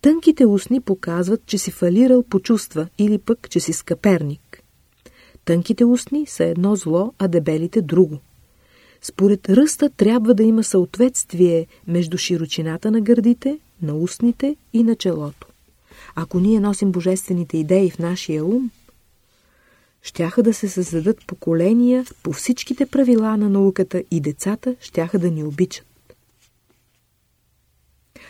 Тънките устни показват, че си фалирал по чувства или пък, че си скъперник. Тънките устни са едно зло, а дебелите друго. Според ръста трябва да има съответствие между широчината на гърдите, на устните и на челото. Ако ние носим божествените идеи в нашия ум, щяха да се създадат поколения по всичките правила на науката и децата щяха да ни обичат.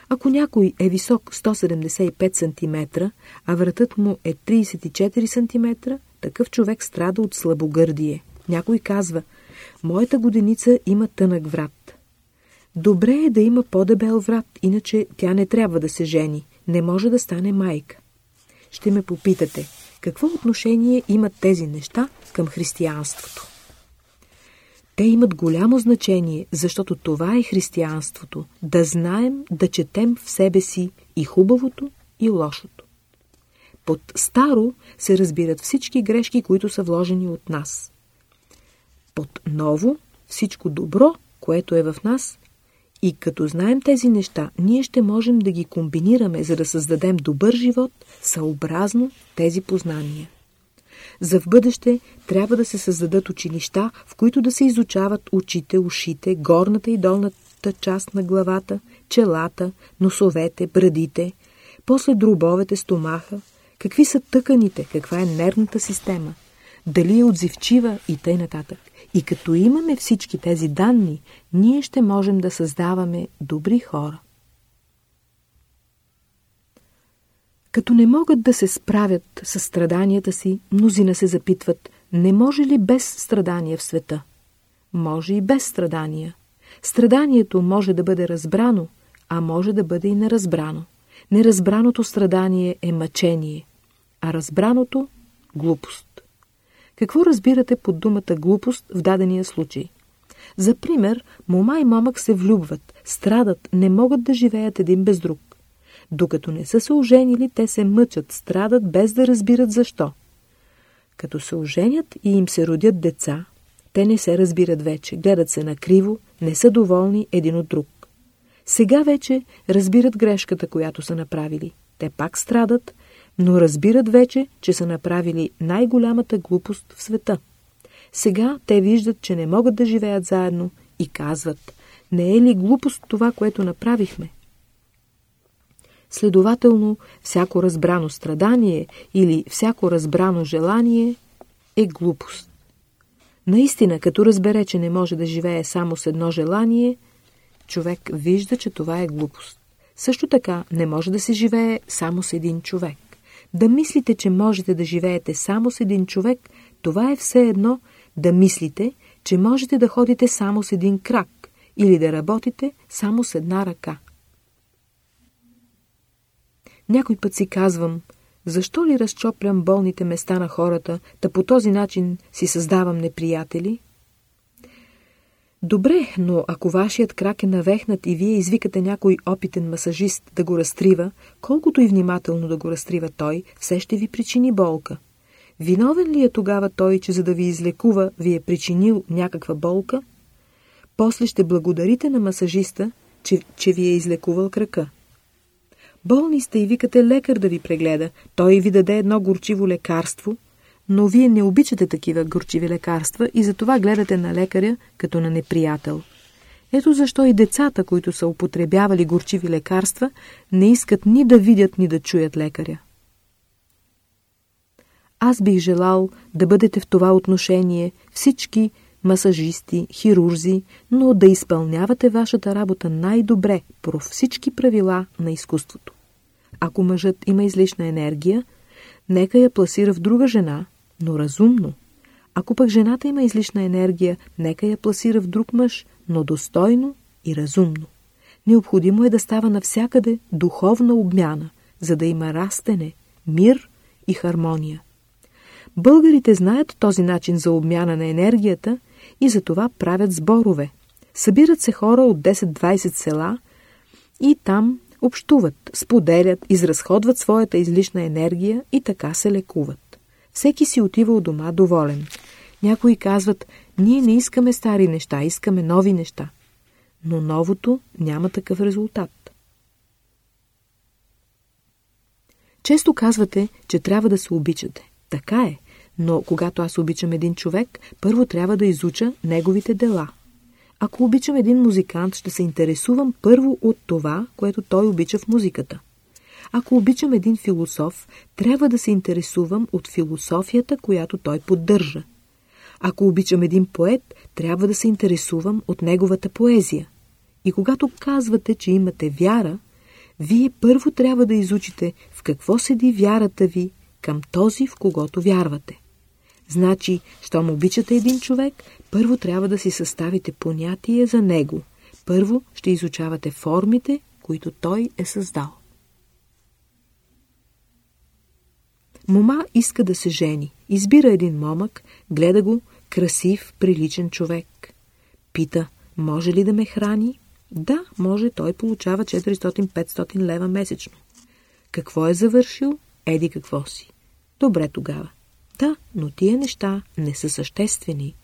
Ако някой е висок 175 см, а вратът му е 34 см, такъв човек страда от слабогърдие. Някой казва, моята годеница има тънък врат. Добре е да има по-дебел врат, иначе тя не трябва да се жени. Не може да стане майка. Ще ме попитате, какво отношение имат тези неща към християнството? Те имат голямо значение, защото това е християнството. Да знаем, да четем в себе си и хубавото, и лошото. Под старо се разбират всички грешки, които са вложени от нас. Под ново всичко добро, което е в нас. И като знаем тези неща, ние ще можем да ги комбинираме, за да създадем добър живот, съобразно тези познания. За в бъдеще трябва да се създадат училища, в които да се изучават очите, ушите, горната и долната част на главата, челата, носовете, брадите, после дробовете, стомаха, какви са тъканите, каква е нервната система, дали е отзивчива и тъй нататък. И като имаме всички тези данни, ние ще можем да създаваме добри хора. Като не могат да се справят с страданията си, мнозина се запитват, не може ли без страдания в света? може и без страдания. Страданието може да бъде разбрано, а може да бъде и неразбрано. Неразбраното страдание е мъчение, а разбраното – глупост. Какво разбирате под думата глупост в дадения случай? За пример, мома и момък се влюбват, страдат, не могат да живеят един без друг. Докато не са се оженили, те се мъчат, страдат, без да разбират защо. Като се оженят и им се родят деца, те не се разбират вече, гледат се накриво, не са доволни един от друг. Сега вече разбират грешката, която са направили. Те пак страдат, но разбират вече, че са направили най-голямата глупост в света. Сега те виждат, че не могат да живеят заедно и казват, не е ли глупост това, което направихме? Следователно, всяко разбрано страдание или всяко разбрано желание е глупост. Наистина, като разбере, че не може да живее само с едно желание, човек вижда, че това е глупост. Също така не може да се живее само с един човек. Да мислите, че можете да живеете само с един човек, това е все едно да мислите, че можете да ходите само с един крак или да работите само с една ръка. Някой път си казвам, защо ли разчоплям болните места на хората, да по този начин си създавам неприятели? Добре, но ако вашият крак е навехнат и вие извикате някой опитен масажист да го разтрива, колкото и внимателно да го разтрива той, все ще ви причини болка. Виновен ли е тогава той, че за да ви излекува, ви е причинил някаква болка? После ще благодарите на масажиста, че, че ви е излекувал крака. Болни сте и викате лекар да ви прегледа. Той ви даде едно горчиво лекарство, но вие не обичате такива горчиви лекарства и затова гледате на лекаря като на неприятел. Ето защо и децата, които са употребявали горчиви лекарства, не искат ни да видят, ни да чуят лекаря. Аз бих желал да бъдете в това отношение всички масажисти, хирурзи, но да изпълнявате вашата работа най-добре по всички правила на изкуството. Ако мъжът има излишна енергия, нека я пласира в друга жена, но разумно. Ако пък жената има излишна енергия, нека я пласира в друг мъж, но достойно и разумно. Необходимо е да става навсякъде духовна обмяна, за да има растене, мир и хармония. Българите знаят този начин за обмяна на енергията и за това правят сборове. Събират се хора от 10-20 села и там общуват, споделят, изразходват своята излишна енергия и така се лекуват. Всеки си отива от дома доволен. Някои казват, ние не искаме стари неща, искаме нови неща. Но новото няма такъв резултат. Често казвате, че трябва да се обичате. Така е, но когато аз обичам един човек, първо трябва да изуча неговите дела. Ако обичам един музикант, ще се интересувам първо от това, което той обича в музиката. Ако обичам един философ, трябва да се интересувам от философията, която той поддържа. Ако обичам един поет, трябва да се интересувам от неговата поезия. И когато казвате, че имате вяра, вие първо трябва да изучите в какво седи вярата ви към този, в когото вярвате. Значи, щом обичате един човек, първо трябва да си съставите понятие за него. Първо ще изучавате формите, които той е създал. Мома иска да се жени. Избира един момък, гледа го, красив, приличен човек. Пита, може ли да ме храни? Да, може, той получава 400-500 лева месечно. Какво е завършил? Еди какво си. Добре тогава. Да, но тия неща не са съществени.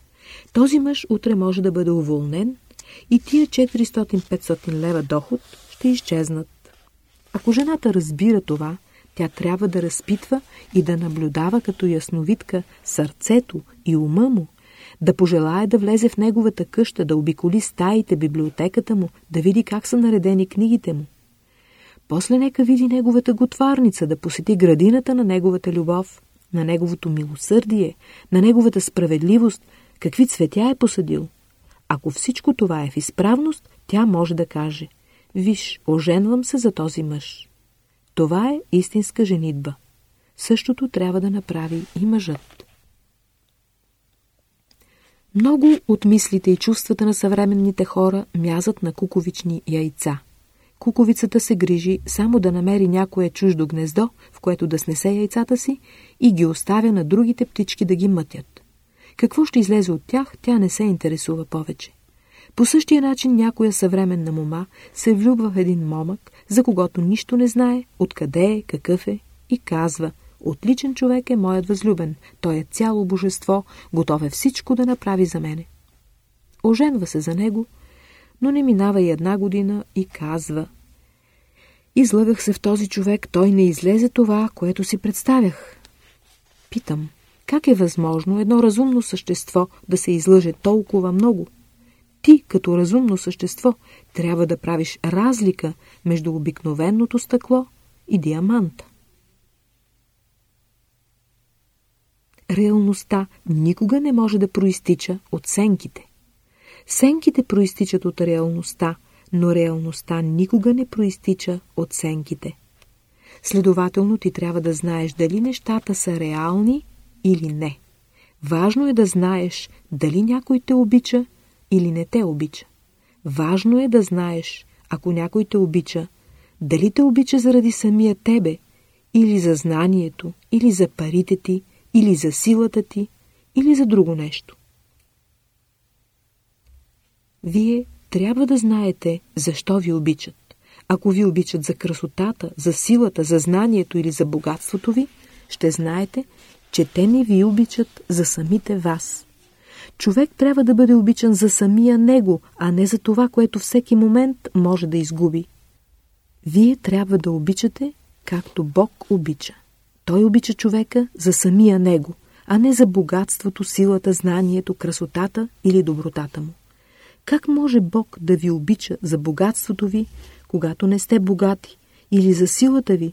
Този мъж утре може да бъде уволнен и тия 400-500 лева доход ще изчезнат. Ако жената разбира това, тя трябва да разпитва и да наблюдава като ясновидка сърцето и ума му, да пожелая да влезе в неговата къща, да обиколи стаите, библиотеката му, да види как са наредени книгите му. После нека види неговата готварница, да посети градината на неговата любов, на неговото милосърдие, на неговата справедливост, какви цветя е посадил. Ако всичко това е в изправност, тя може да каже «Виж, оженвам се за този мъж». Това е истинска женитба. Същото трябва да направи и мъжът. Много от мислите и чувствата на съвременните хора мязат на куковични яйца. Куковицата се грижи само да намери някое чуждо гнездо, в което да снесе яйцата си и ги оставя на другите птички да ги мътят. Какво ще излезе от тях, тя не се интересува повече. По същия начин някоя съвременна мома се влюбва в един момък, за когото нищо не знае, откъде е, какъв е, и казва «Отличен човек е моят възлюбен, той е цяло божество, готов е всичко да направи за мене». Оженва се за него, но не минава и една година и казва Излъгах се в този човек, той не излезе това, което си представях. Питам, как е възможно едно разумно същество да се излъже толкова много? Ти, като разумно същество, трябва да правиш разлика между обикновеното стъкло и диаманта. Реалността никога не може да проистича от сенките. Сенките проистичат от реалността, но реалността никога не проистича от сенките. Следователно ти трябва да знаеш дали нещата са реални или не. Важно е да знаеш дали някой те обича или не те обича. Важно е да знаеш, ако някой те обича, дали те обича заради самия тебе, или за знанието, или за парите ти, или за силата ти, или за друго нещо. Вие трябва да знаете защо ви обичат. Ако ви обичат за красотата, за силата, за знанието или за богатството ви, ще знаете, че те не ви обичат за самите вас. Човек трябва да бъде обичан за самия него, а не за това, което всеки момент може да изгуби. Вие трябва да обичате, както Бог обича. Той обича човека за самия него, а не за богатството, силата, знанието, красотата или добротата му. Как може Бог да ви обича за богатството ви, когато не сте богати, или за силата ви,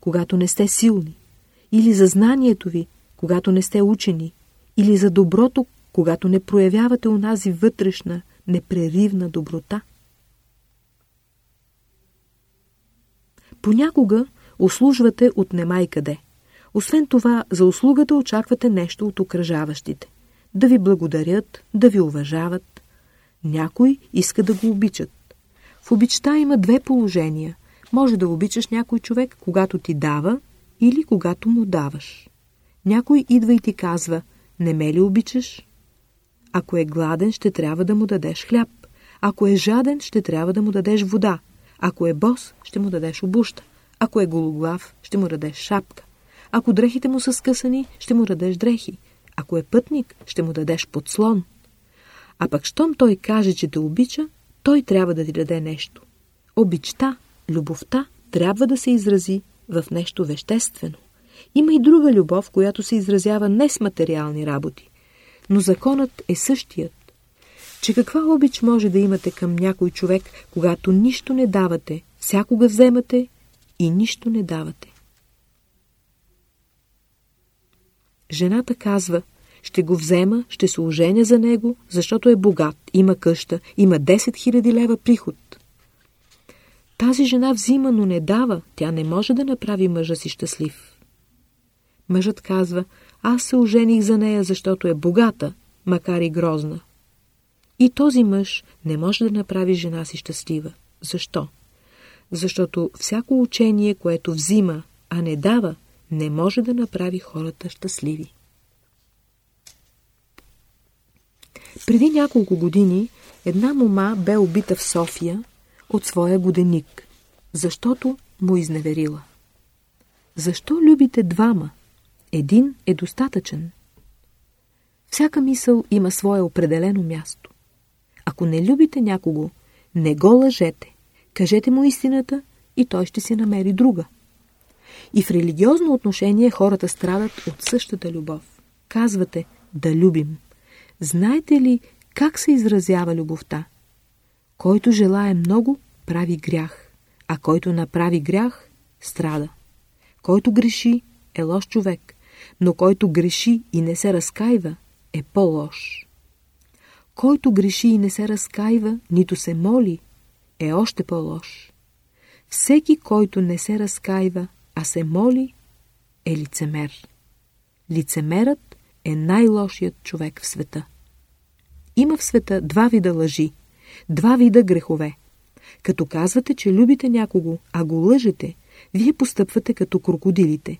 когато не сте силни, или за знанието ви, когато не сте учени, или за доброто, когато не проявявате унази вътрешна, непреривна доброта? Понякога услужвате от нема и къде. Освен това, за услугата очаквате нещо от окръжаващите. Да ви благодарят, да ви уважават. Някой иска да го обичат. В обичта има две положения. Може да обичаш някой човек, когато ти дава или когато му даваш. Някой идва и ти казва, не ме ли обичаш? Ако е гладен, ще трябва да му дадеш хляб. Ако е жаден, ще трябва да му дадеш вода. Ако е бос, ще му дадеш обуща. Ако е гологлав, ще му дадеш шапка. Ако дрехите му са скъсани, ще му дадеш дрехи. Ако е пътник, ще му дадеш подслон. А пък, щом той каже, че те обича, той трябва да ти даде нещо. Обичта, любовта трябва да се изрази в нещо веществено. Има и друга любов, която се изразява не с материални работи. Но законът е същият. Че каква обич може да имате към някой човек, когато нищо не давате, всякога вземате и нищо не давате. Жената казва, ще го взема, ще се оженя за него, защото е богат, има къща, има 10 000 лева приход. Тази жена взима, но не дава, тя не може да направи мъжа си щастлив. Мъжът казва, аз се ожених за нея, защото е богата, макар и грозна. И този мъж не може да направи жена си щастлива. Защо? Защото всяко учение, което взима, а не дава, не може да направи хората щастливи. Преди няколко години една мома бе убита в София от своя годеник, защото му изневерила. Защо любите двама? Един е достатъчен. Всяка мисъл има свое определено място. Ако не любите някого, не го лъжете. Кажете му истината и той ще си намери друга. И в религиозно отношение хората страдат от същата любов. Казвате да любим. Знаете ли как се изразява любовта? Който желая много, прави грях, а който направи грях, страда. Който греши, е лош човек, но който греши и не се разкаива, е по-лош. Който греши и не се разкаива, нито се моли, е още по-лош. Всеки, който не се разкаива, а се моли, е лицемер. Лицемерът е най-лошият човек в света. Има в света два вида лъжи, два вида грехове. Като казвате, че любите някого, а го лъжете, вие постъпвате като крокодилите.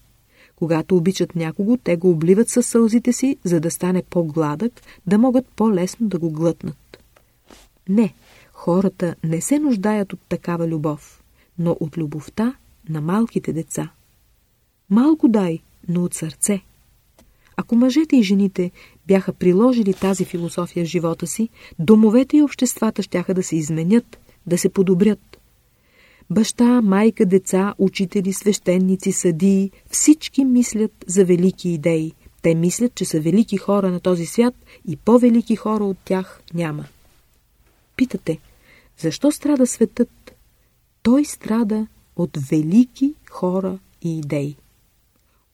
Когато обичат някого, те го обливат със сълзите си, за да стане по-гладък, да могат по-лесно да го глътнат. Не, хората не се нуждаят от такава любов, но от любовта на малките деца. Малко дай, но от сърце. Ако мъжете и жените бяха приложили тази философия в живота си, домовете и обществата щяха да се изменят, да се подобрят. Баща, майка, деца, учители, свещеници, съдии, всички мислят за велики идеи. Те мислят, че са велики хора на този свят и по-велики хора от тях няма. Питате, защо страда светът? Той страда от велики хора и идеи.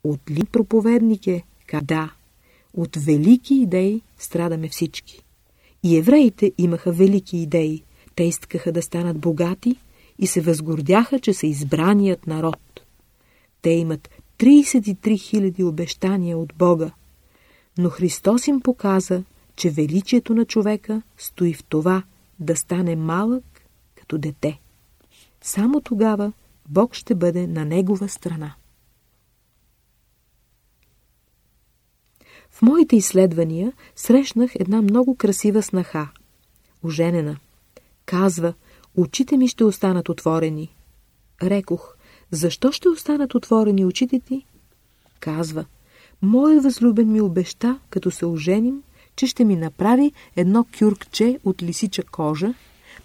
От ли проповедник е? Да, от велики идеи страдаме всички. И евреите имаха велики идеи. Те искаха да станат богати и се възгордяха, че са избраният народ. Те имат 33 000 обещания от Бога. Но Христос им показа, че величието на човека стои в това да стане малък като дете. Само тогава Бог ще бъде на негова страна. В моите изследвания срещнах една много красива снаха. Оженена. Казва, очите ми ще останат отворени. Рекох, защо ще останат отворени очите ти? Казва, моят възлюбен ми обеща, като се оженим, че ще ми направи едно кюркче от лисича кожа,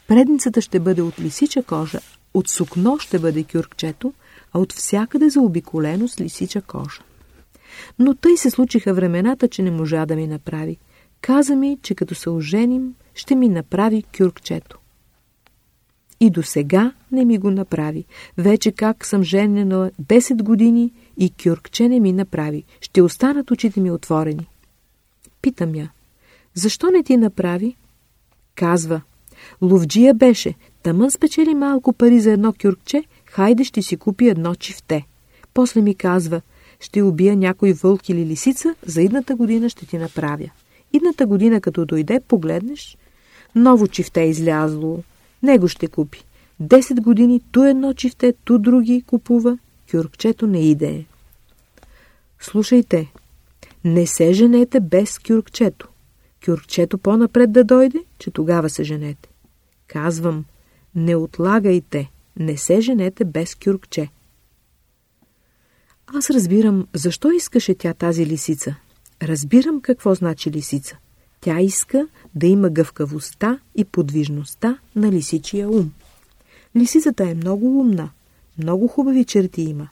предницата ще бъде от лисича кожа, от сукно ще бъде кюркчето, а от всякъде заобиколено с лисича кожа. Но тъй се случиха времената, че не можа да ми направи. Каза ми, че като се оженим, ще ми направи кюркчето. И до сега не ми го направи. Вече как съм женена 10 години и кюркче не ми направи. Ще останат очите ми отворени. Питам я, защо не ти направи? Казва, ловджия беше, тъмън спечели малко пари за едно кюркче, хайде ще си купи едно чифте. После ми казва, ще убия някой вълк или лисица, за идната година ще ти направя. Идната година, като дойде, погледнеш, ново чифте е излязло, него ще купи. Десет години ту едно чифте, ту други купува, кюркчето не иде. Слушайте, не се женете без кюркчето. Кюркчето по-напред да дойде, че тогава се женете. Казвам, не отлагайте, не се женете без кюркче. Аз разбирам, защо искаше тя тази лисица. Разбирам какво значи лисица. Тя иска да има гъвкавостта и подвижността на лисичия ум. Лисицата е много умна, много хубави черти има.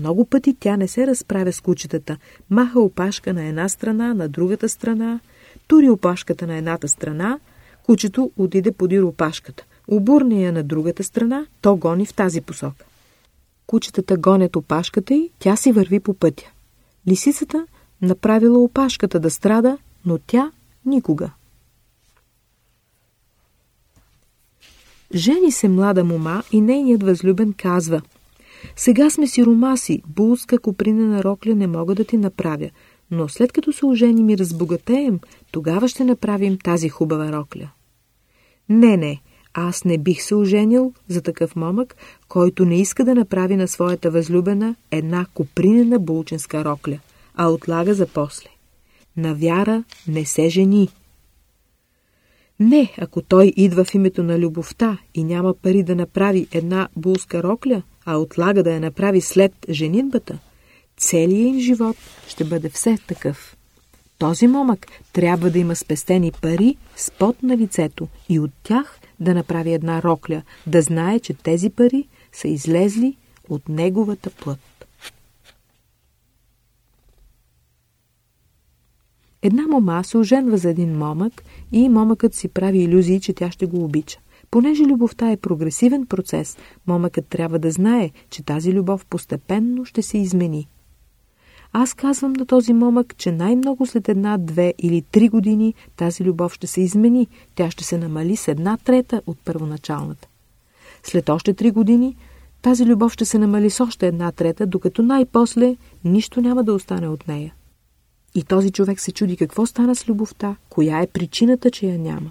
Много пъти тя не се разправя с кучетата, маха опашка на една страна, на другата страна, тури опашката на едната страна, кучето отиде подир опашката. Обурне я на другата страна, то гони в тази посока. Кучетата гонят опашката й, тя си върви по пътя. Лисицата направила опашката да страда, но тя никога. Жени се млада мома и нейният възлюбен казва Сега сме си ромаси, булска купринена рокля не мога да ти направя, но след като се оженим и разбогатеем, тогава ще направим тази хубава рокля. Не, не, аз не бих се оженил за такъв момък, който не иска да направи на своята възлюбена една купринена булченска рокля, а отлага за после. На вяра не се жени. Не, ако той идва в името на любовта и няма пари да направи една булска рокля, а отлага да я направи след женитбата, целият им живот ще бъде все такъв. Този момък трябва да има спестени пари с пот на лицето и от тях да направи една рокля, да знае, че тези пари са излезли от неговата плът. Една мома се оженва за един момък и момъкът си прави иллюзии, че тя ще го обича. Понеже любовта е прогресивен процес, момъкът трябва да знае, че тази любов постепенно ще се измени. Аз казвам на този момък, че най-много след една, две или три години тази любов ще се измени. Тя ще се намали с една трета от първоначалната. След още три години тази любов ще се намали с още една трета, докато най-после нищо няма да остане от нея. И този човек се чуди какво стана с любовта, коя е причината, че я няма.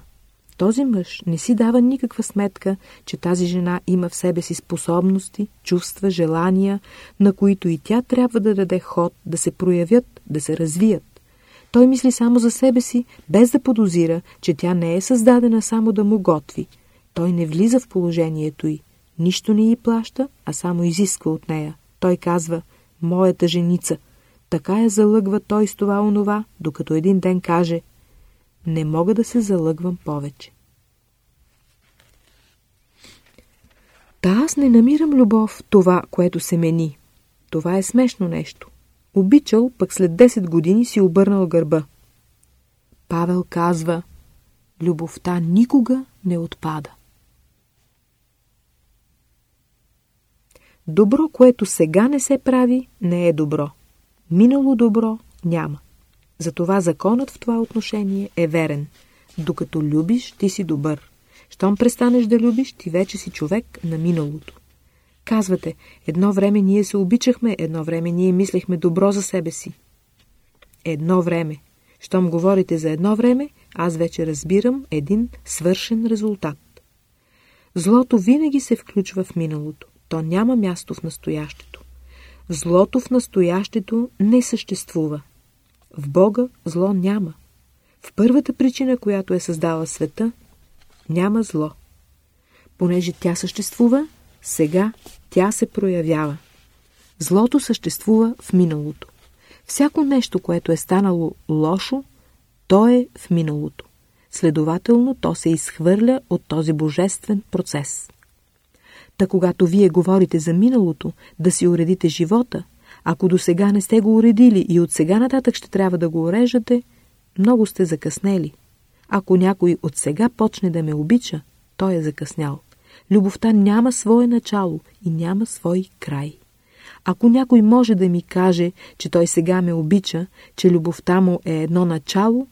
Този мъж не си дава никаква сметка, че тази жена има в себе си способности, чувства, желания, на които и тя трябва да даде ход, да се проявят, да се развият. Той мисли само за себе си, без да подозира, че тя не е създадена само да му готви. Той не влиза в положението й. Нищо не й плаща, а само изисква от нея. Той казва, моята женица. Така я залъгва той с това онова, докато един ден каже, не мога да се залъгвам повече. Та аз не намирам любов в това, което се мени. Това е смешно нещо. Обичал, пък след 10 години си обърнал гърба. Павел казва, любовта никога не отпада. Добро, което сега не се прави, не е добро. Минало добро няма. Затова законът в това отношение е верен. Докато любиш, ти си добър. Щом престанеш да любиш, ти вече си човек на миналото. Казвате, едно време ние се обичахме, едно време ние мислехме добро за себе си. Едно време. Щом говорите за едно време, аз вече разбирам един свършен резултат. Злото винаги се включва в миналото. То няма място в настоящето. Злото в настоящето не съществува. В Бога зло няма. В първата причина, която е създала света, няма зло. Понеже тя съществува, сега тя се проявява. Злото съществува в миналото. Всяко нещо, което е станало лошо, то е в миналото. Следователно, то се изхвърля от този божествен процес. Та когато вие говорите за миналото, да си уредите живота, ако до сега не сте го уредили и от сега нататък ще трябва да го уреждате, много сте закъснели. Ако някой от сега почне да ме обича, той е закъснял. Любовта няма свое начало и няма свой край. Ако някой може да ми каже, че той сега ме обича, че любовта му е едно начало,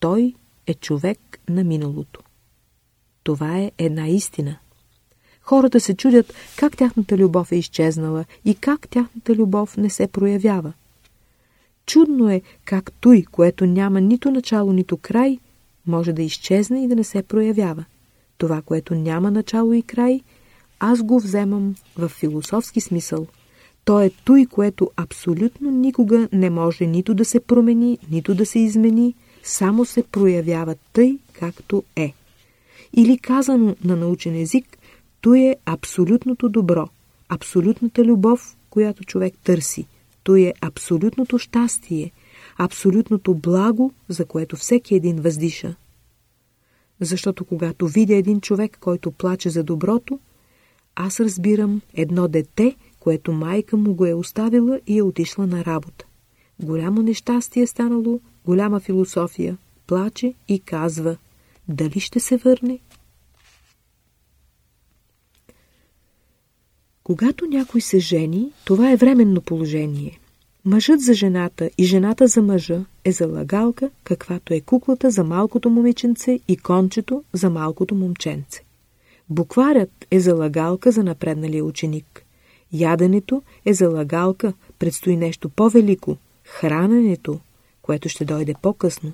той е човек на миналото. Това е една истина. Хората се чудят как тяхната любов е изчезнала и как тяхната любов не се проявява. Чудно е как той, което няма нито начало, нито край, може да изчезне и да не се проявява. Това, което няма начало и край, аз го вземам в философски смисъл. То е той, което абсолютно никога не може нито да се промени, нито да се измени, само се проявява тъй, както е. Или казано на научен език, той е абсолютното добро, абсолютната любов, която човек търси. Той е абсолютното щастие, абсолютното благо, за което всеки един въздиша. Защото когато видя един човек, който плаче за доброто, аз разбирам едно дете, което майка му го е оставила и е отишла на работа. Голямо нещастие е станало, голяма философия. Плаче и казва, дали ще се върне? Когато някой се жени, това е временно положение. Мъжът за жената и жената за мъжа е залагалка, каквато е куклата за малкото момиченце и кончето за малкото момченце. Букварят е залагалка за напредналия ученик. Яденето е залагалка, предстои нещо по-велико – храненето, което ще дойде по-късно.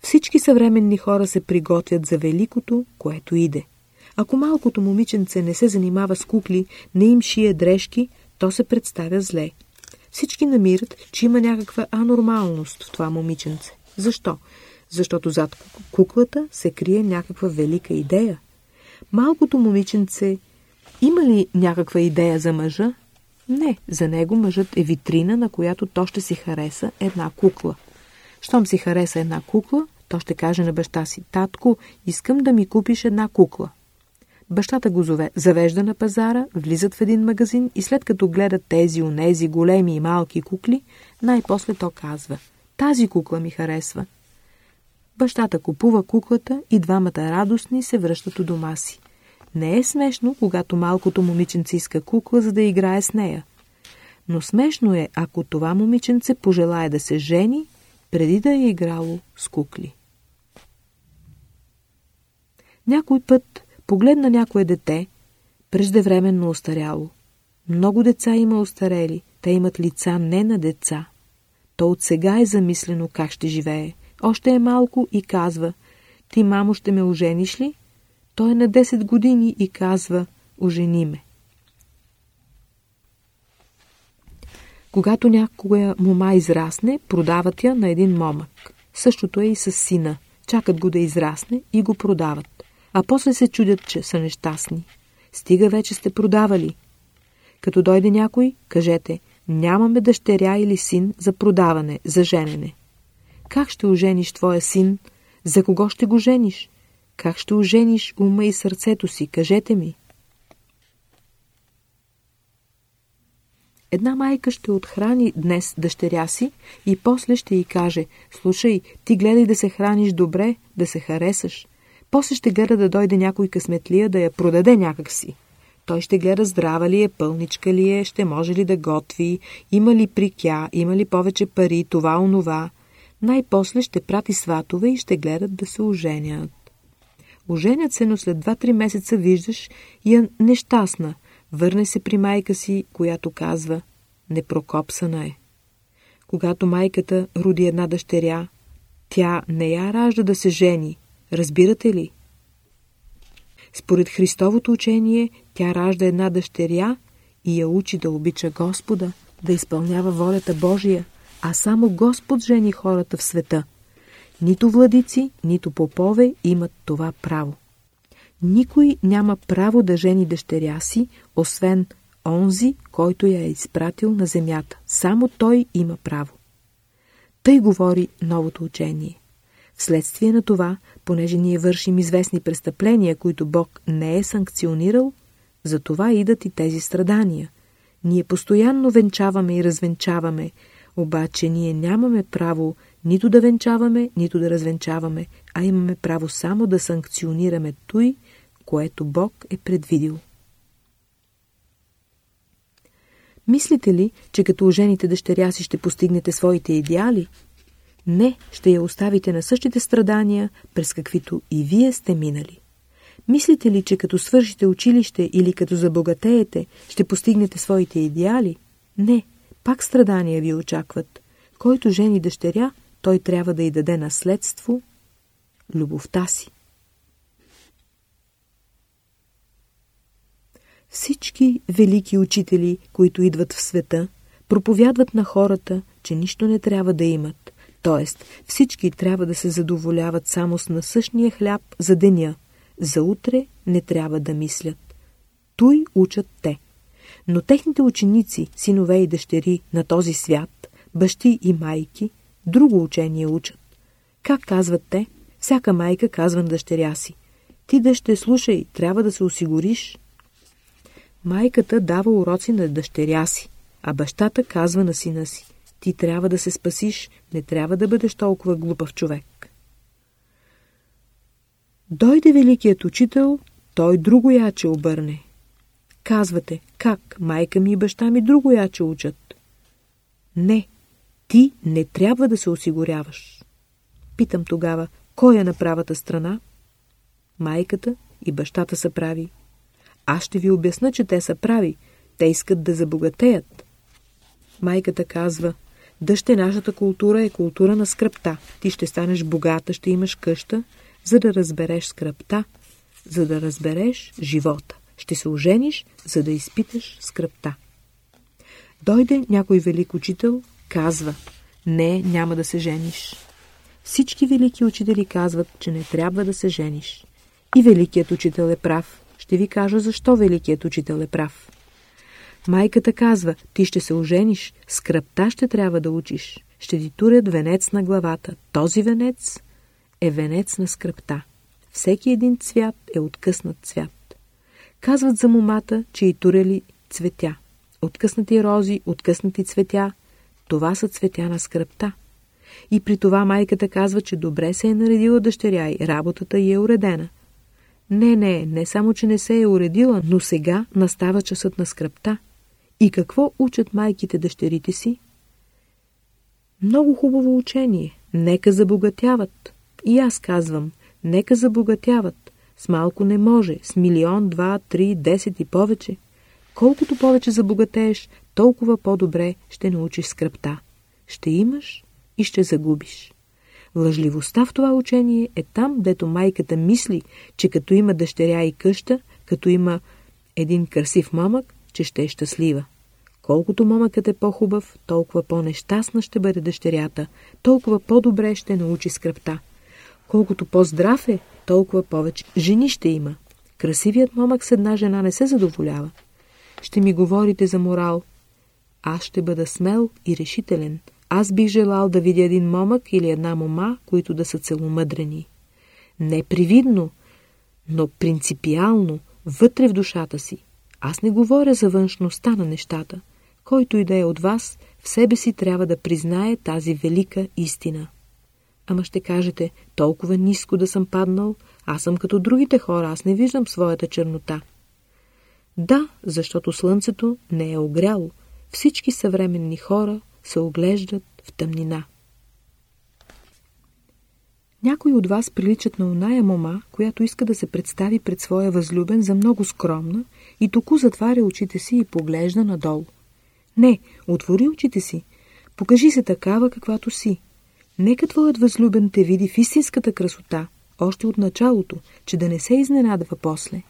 Всички съвременни хора се приготвят за великото, което иде. Ако малкото момиченце не се занимава с кукли, не им шие дрежки, то се представя зле. Всички намират, че има някаква анормалност в това момиченце. Защо? Защото зад куклата се крие някаква велика идея. Малкото момиченце има ли някаква идея за мъжа? Не, за него мъжът е витрина, на която то ще си хареса една кукла. Щом си хареса една кукла, то ще каже на баща си, татко, искам да ми купиш една кукла. Бащата го завежда на пазара, влизат в един магазин и след като гледат тези, онези, големи и малки кукли, най-после то казва «Тази кукла ми харесва». Бащата купува куклата и двамата радостни се връщат у дома си. Не е смешно, когато малкото момиченце иска кукла, за да играе с нея. Но смешно е, ако това момиченце пожелая да се жени, преди да е играло с кукли. Някой път Погледна някое дете, преждевременно остаряло. Много деца има остарели, те имат лица не на деца. То от сега е замислено как ще живее. Още е малко и казва, ти, мамо, ще ме ожениш ли? Той е на 10 години и казва, ожени ме. Когато някоя мома израсне, продават я на един момък. Същото е и с сина. Чакат го да израсне и го продават. А после се чудят, че са нещастни. Стига вече сте продавали. Като дойде някой, кажете, нямаме дъщеря или син за продаване, за женене. Как ще ожениш твоя син? За кого ще го жениш? Как ще ожениш ума и сърцето си? Кажете ми. Една майка ще отхрани днес дъщеря си и после ще й каже «Слушай, ти гледай да се храниш добре, да се харесаш». После ще гледа да дойде някой късметлия да я продаде някакси. Той ще гледа здрава ли е, пълничка ли е, ще може ли да готви, има ли прикя, има ли повече пари, това, онова. Най-после ще прати сватове и ще гледат да се оженят. Оженят се, но след 2-3 месеца виждаш я нещастна. Върне се при майка си, която казва непрокопсана е. Когато майката роди една дъщеря, тя не я ражда да се жени. Разбирате ли? Според Христовото учение, тя ражда една дъщеря и я учи да обича Господа, да изпълнява волята Божия, а само Господ жени хората в света. Нито владици, нито попове имат това право. Никой няма право да жени дъщеря си, освен онзи, който я е изпратил на земята. Само той има право. Тъй говори новото учение. Вследствие на това, понеже ние вършим известни престъпления, които Бог не е санкционирал, за това идат и тези страдания. Ние постоянно венчаваме и развенчаваме, обаче ние нямаме право нито да венчаваме, нито да развенчаваме, а имаме право само да санкционираме той, което Бог е предвидил. Мислите ли, че като ожените дъщеря си ще постигнете своите идеали? Не, ще я оставите на същите страдания, през каквито и вие сте минали. Мислите ли, че като свършите училище или като забогатеете, ще постигнете своите идеали? Не, пак страдания ви очакват. Който жени дъщеря, той трябва да й даде наследство любовта си. Всички велики учители, които идват в света, проповядват на хората, че нищо не трябва да имат. Тоест, всички трябва да се задоволяват само с насъщния хляб за деня. За утре не трябва да мислят. Той учат те. Но техните ученици, синове и дъщери на този свят, бащи и майки, друго учение учат. Как казват те? Всяка майка казва на дъщеря си. Ти да ще слушай, трябва да се осигуриш. Майката дава уроци на дъщеря си, а бащата казва на сина си. Ти трябва да се спасиш, не трябва да бъдеш толкова глупав човек. Дойде великият учител, той друго яче обърне. Казвате, как майка ми и баща ми друго яче учат? Не, ти не трябва да се осигуряваш. Питам тогава, кой е на правата страна? Майката и бащата са прави. Аз ще ви обясна, че те са прави. Те искат да забогатеят. Майката казва, дъще нашата култура е култура на скръпта. Ти ще станеш богата, ще имаш къща, за да разбереш скръпта, за да разбереш живота. Ще се ожениш, за да изпиташ скръпта. Дойде някой велик учител, казва, не, няма да се жениш. Всички велики учители казват, че не трябва да се жениш. И великият учител е прав. Ще ви кажа защо великият учител е прав. Майката казва, ти ще се ожениш, скръпта ще трябва да учиш. Ще ти турят венец на главата. Този венец е венец на скръпта. Всеки един цвят е откъснат цвят. Казват за момата, че и турели цветя. Откъснати рози, откъснати цветя, това са цветя на скръпта. И при това майката казва, че добре се е наредила дъщеря и работата й е уредена. Не, не, не само, че не се е уредила, но сега настава часът на скръпта. И какво учат майките дъщерите си? Много хубаво учение. Нека забогатяват. И аз казвам, нека забогатяват. С малко не може, с милион, два, три, десет и повече. Колкото повече забогатееш, толкова по-добре ще научиш скръпта. ще имаш и ще загубиш. Лъжливостта в това учение е там, дето майката мисли, че като има дъщеря и къща, като има един красив момък, че ще е щастлива. Колкото момъкът е по-хубав, толкова по-нещастна ще бъде дъщерята, толкова по-добре ще научи скръпта. Колкото по-здрав е, толкова повече жени ще има. Красивият момък с една жена не се задоволява. Ще ми говорите за морал. Аз ще бъда смел и решителен. Аз бих желал да видя един момък или една мома, които да са целомъдрени. Не привидно, но принципиално, вътре в душата си. Аз не говоря за външността на нещата. Който и да е от вас, в себе си трябва да признае тази велика истина. Ама ще кажете, толкова ниско да съм паднал, аз съм като другите хора, аз не виждам своята чернота. Да, защото слънцето не е огряло. Всички съвременни хора се оглеждат в тъмнина. Някои от вас приличат на оная мома, която иска да се представи пред своя възлюбен за много скромна и току затваря очите си и поглежда надолу. Не, отвори очите си. Покажи се такава, каквато си. Нека твоят възлюбен те види в истинската красота, още от началото, че да не се изненадва после.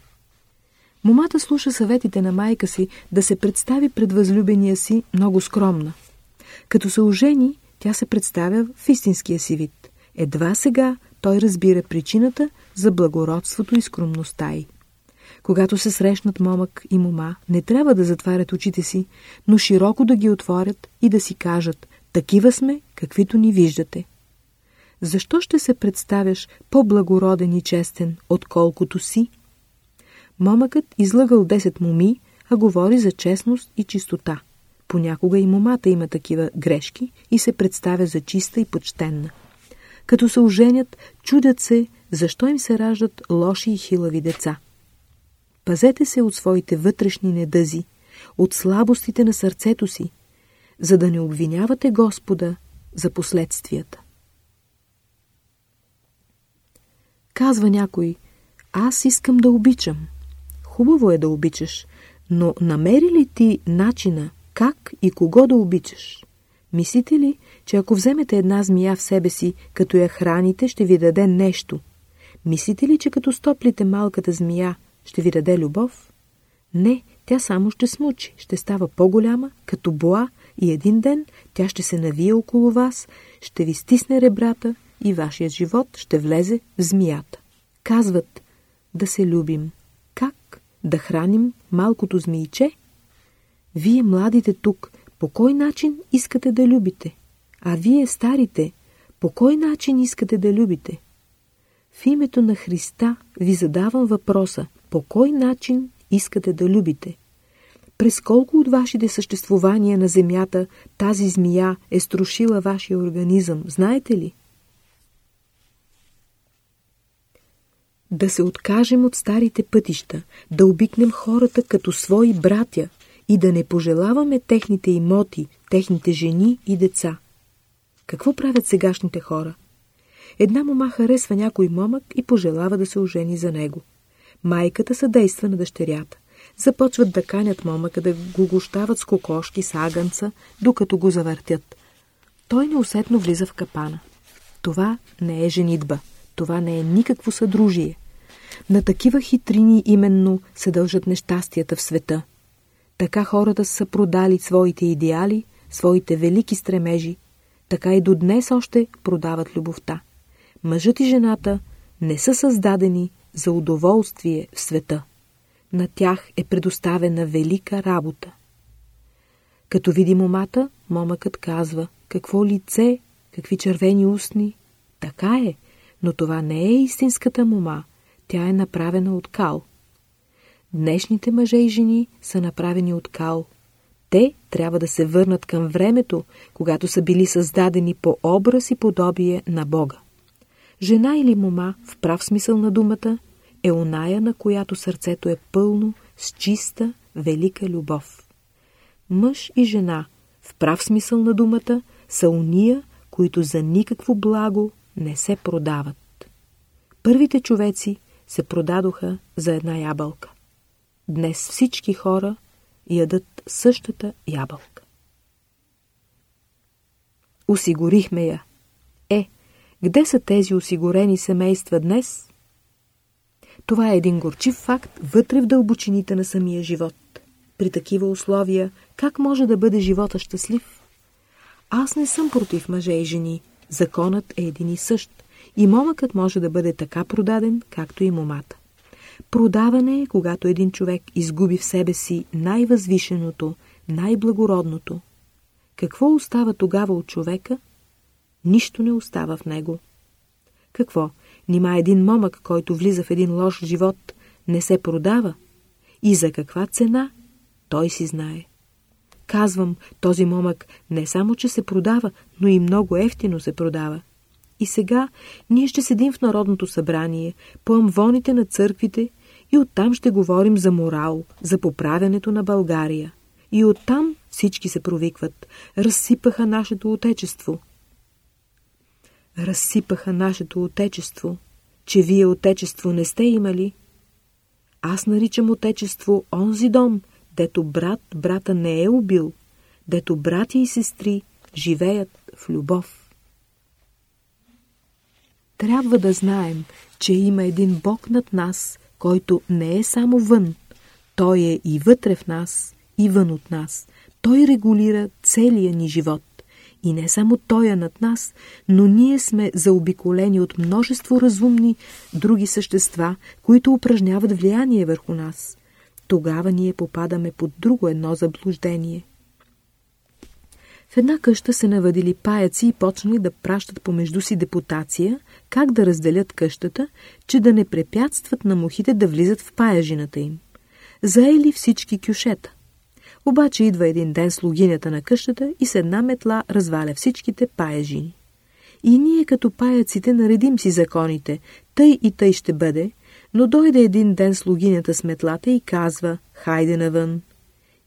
Момата слуша съветите на майка си да се представи пред възлюбения си много скромна. Като се ожени, тя се представя в истинския си вид. Едва сега той разбира причината за благородството и скромността й. Когато се срещнат момък и мома, не трябва да затварят очите си, но широко да ги отворят и да си кажат «Такива сме, каквито ни виждате». Защо ще се представяш по-благороден и честен, отколкото си? Момъкът излъгал 10 моми, а говори за честност и чистота. Понякога и момата има такива грешки и се представя за чиста и почтенна. Като се оженят, чудят се, защо им се раждат лоши и хилави деца. Пазете се от своите вътрешни недъзи, от слабостите на сърцето си, за да не обвинявате Господа за последствията. Казва някой, аз искам да обичам. Хубаво е да обичаш, но намери ли ти начина как и кого да обичаш? Мислите ли, че ако вземете една змия в себе си, като я храните, ще ви даде нещо? Мислите ли, че като стоплите малката змия, ще ви даде любов? Не, тя само ще смучи, ще става по-голяма, като боа и един ден тя ще се навие около вас, ще ви стисне ребрата и вашият живот ще влезе в змията. Казват да се любим. Как? Да храним малкото змийче? Вие, младите тук, по кой начин искате да любите? А вие, старите, по кой начин искате да любите? В името на Христа ви задавам въпроса, по кой начин искате да любите? През колко от вашите съществувания на земята тази змия е струшила вашия организъм, знаете ли? Да се откажем от старите пътища, да обикнем хората като свои братя и да не пожелаваме техните имоти, техните жени и деца. Какво правят сегашните хора? Една мома харесва някой момък и пожелава да се ожени за него. Майката съдейства на дъщерята. Започват да канят момъка да го гощават с кокошки, с агънца, докато го завъртят. Той неусетно влиза в капана. Това не е женитба. Това не е никакво съдружие. На такива хитрини именно се дължат нещастията в света. Така хората са продали своите идеали, своите велики стремежи, така и до днес още продават любовта. Мъжът и жената не са създадени за удоволствие в света. На тях е предоставена велика работа. Като види момата, момъкът казва, какво лице, какви червени устни. Така е, но това не е истинската мома, тя е направена от кал. Днешните мъже и жени са направени от кал. Те трябва да се върнат към времето, когато са били създадени по образ и подобие на Бога. Жена или мома, в прав смисъл на думата, е оная, на която сърцето е пълно с чиста, велика любов. Мъж и жена, в прав смисъл на думата, са уния, които за никакво благо не се продават. Първите човеци се продадоха за една ябълка. Днес всички хора ядат същата ябълка. Осигурихме я. Къде са тези осигурени семейства днес? Това е един горчив факт вътре в дълбочините на самия живот. При такива условия, как може да бъде живота щастлив? Аз не съм против мъже и жени. Законът е един и същ. И момъкът може да бъде така продаден, както и момата. Продаване е, когато един човек изгуби в себе си най-възвишеното, най-благородното. Какво остава тогава от човека? Нищо не остава в него. Какво? Нима един момък, който влиза в един лош живот, не се продава? И за каква цена? Той си знае. Казвам, този момък не само, че се продава, но и много ефтино се продава. И сега ние ще седим в Народното събрание, по амвоните на църквите и оттам ще говорим за морал, за поправянето на България. И оттам всички се провикват. Разсипаха нашето отечество. Разсипаха нашето отечество. Че вие отечество не сте имали. Аз наричам отечество онзи дом, дето брат брата не е убил, дето братя и сестри живеят в любов. Трябва да знаем, че има един Бог над нас, който не е само вън. Той е и вътре в нас, и вън от нас. Той регулира целия ни живот. И не само Той е над нас, но ние сме заобиколени от множество разумни други същества, които упражняват влияние върху нас. Тогава ние попадаме под друго едно заблуждение. В една къща се навадили паяци и почнали да пращат помежду си депутация, как да разделят къщата, че да не препятстват на мухите да влизат в паяжината им. Заели всички кюшета. Обаче идва един ден слугинята на къщата и с една метла разваля всичките паяжини. И ние като паяците наредим си законите, тъй и тъй ще бъде, но дойде един ден слугинята с метлата и казва «Хайде навън».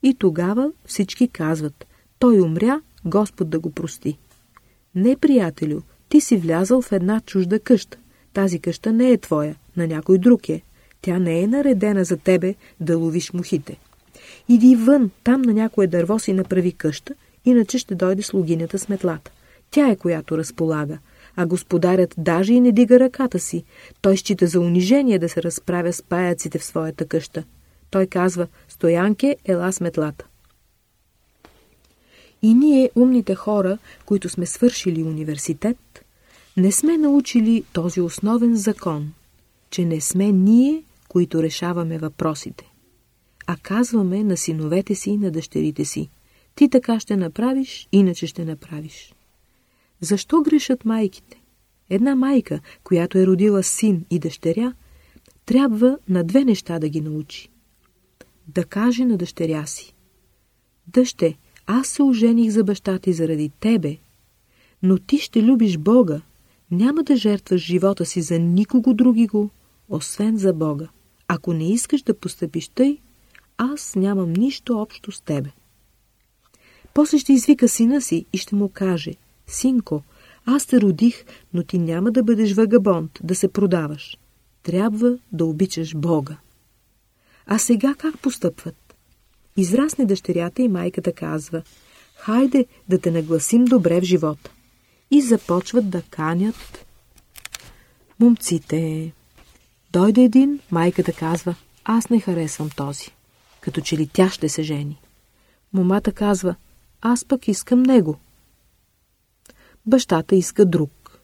И тогава всички казват «Той умря, Господ да го прости». Не, приятелю, ти си влязал в една чужда къща. Тази къща не е твоя, на някой друг е. Тя не е наредена за тебе да ловиш мухите. Иди вън, там на някое дърво си направи къща, иначе ще дойде слугинята с метлата. Тя е която разполага, а господарят даже и не дига ръката си. Той счита за унижение да се разправя с паяците в своята къща. Той казва, стоянке, ела с метлата. И ние, умните хора, които сме свършили университет, не сме научили този основен закон, че не сме ние, които решаваме въпросите, а казваме на синовете си и на дъщерите си. Ти така ще направиш, иначе ще направиш. Защо грешат майките? Една майка, която е родила син и дъщеря, трябва на две неща да ги научи. Да каже на дъщеря си. Дъще, аз се ожених за баща ти заради тебе, но ти ще любиш Бога. Няма да жертваш живота си за никого други го, освен за Бога. Ако не искаш да постъпиш тъй, аз нямам нищо общо с тебе. После ще извика сина си и ще му каже – Синко, аз те родих, но ти няма да бъдеш вагабонт, да се продаваш. Трябва да обичаш Бога. А сега как постъпват? Израсне дъщерята и майката казва, хайде да те нагласим добре в живота. И започват да канят момците. Дойде един, майката казва, аз не харесвам този. Като че ли тя ще се жени. Момата казва, аз пък искам него бащата иска друг.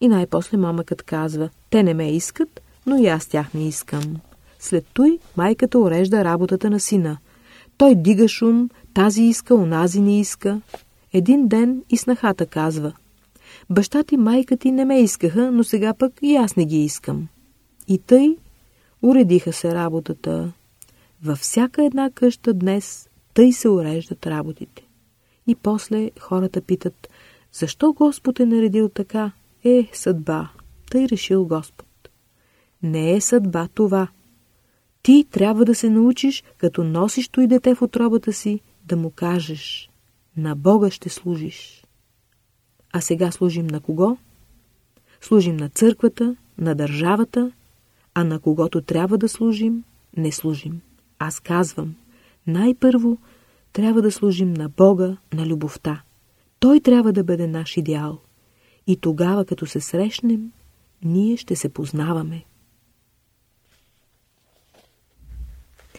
И най-после мамъкът казва, те не ме искат, но и аз тях не искам. След той майката урежда работата на сина. Той дига шум, тази иска, онази не иска. Един ден и снахата казва. Баща ти, майка ти не ме искаха, но сега пък и аз не ги искам. И тъй уредиха се работата. Във всяка една къща днес тъй се уреждат работите. И после хората питат, защо Господ е наредил така? Е, съдба. Тъй решил Господ. Не е съдба това. Ти трябва да се научиш, като носиш той дете в отробата си, да му кажеш «На Бога ще служиш». А сега служим на кого? Служим на църквата, на държавата, а на когото трябва да служим, не служим. Аз казвам, най-първо трябва да служим на Бога, на любовта. Той трябва да бъде наш идеал. И тогава, като се срещнем, ние ще се познаваме.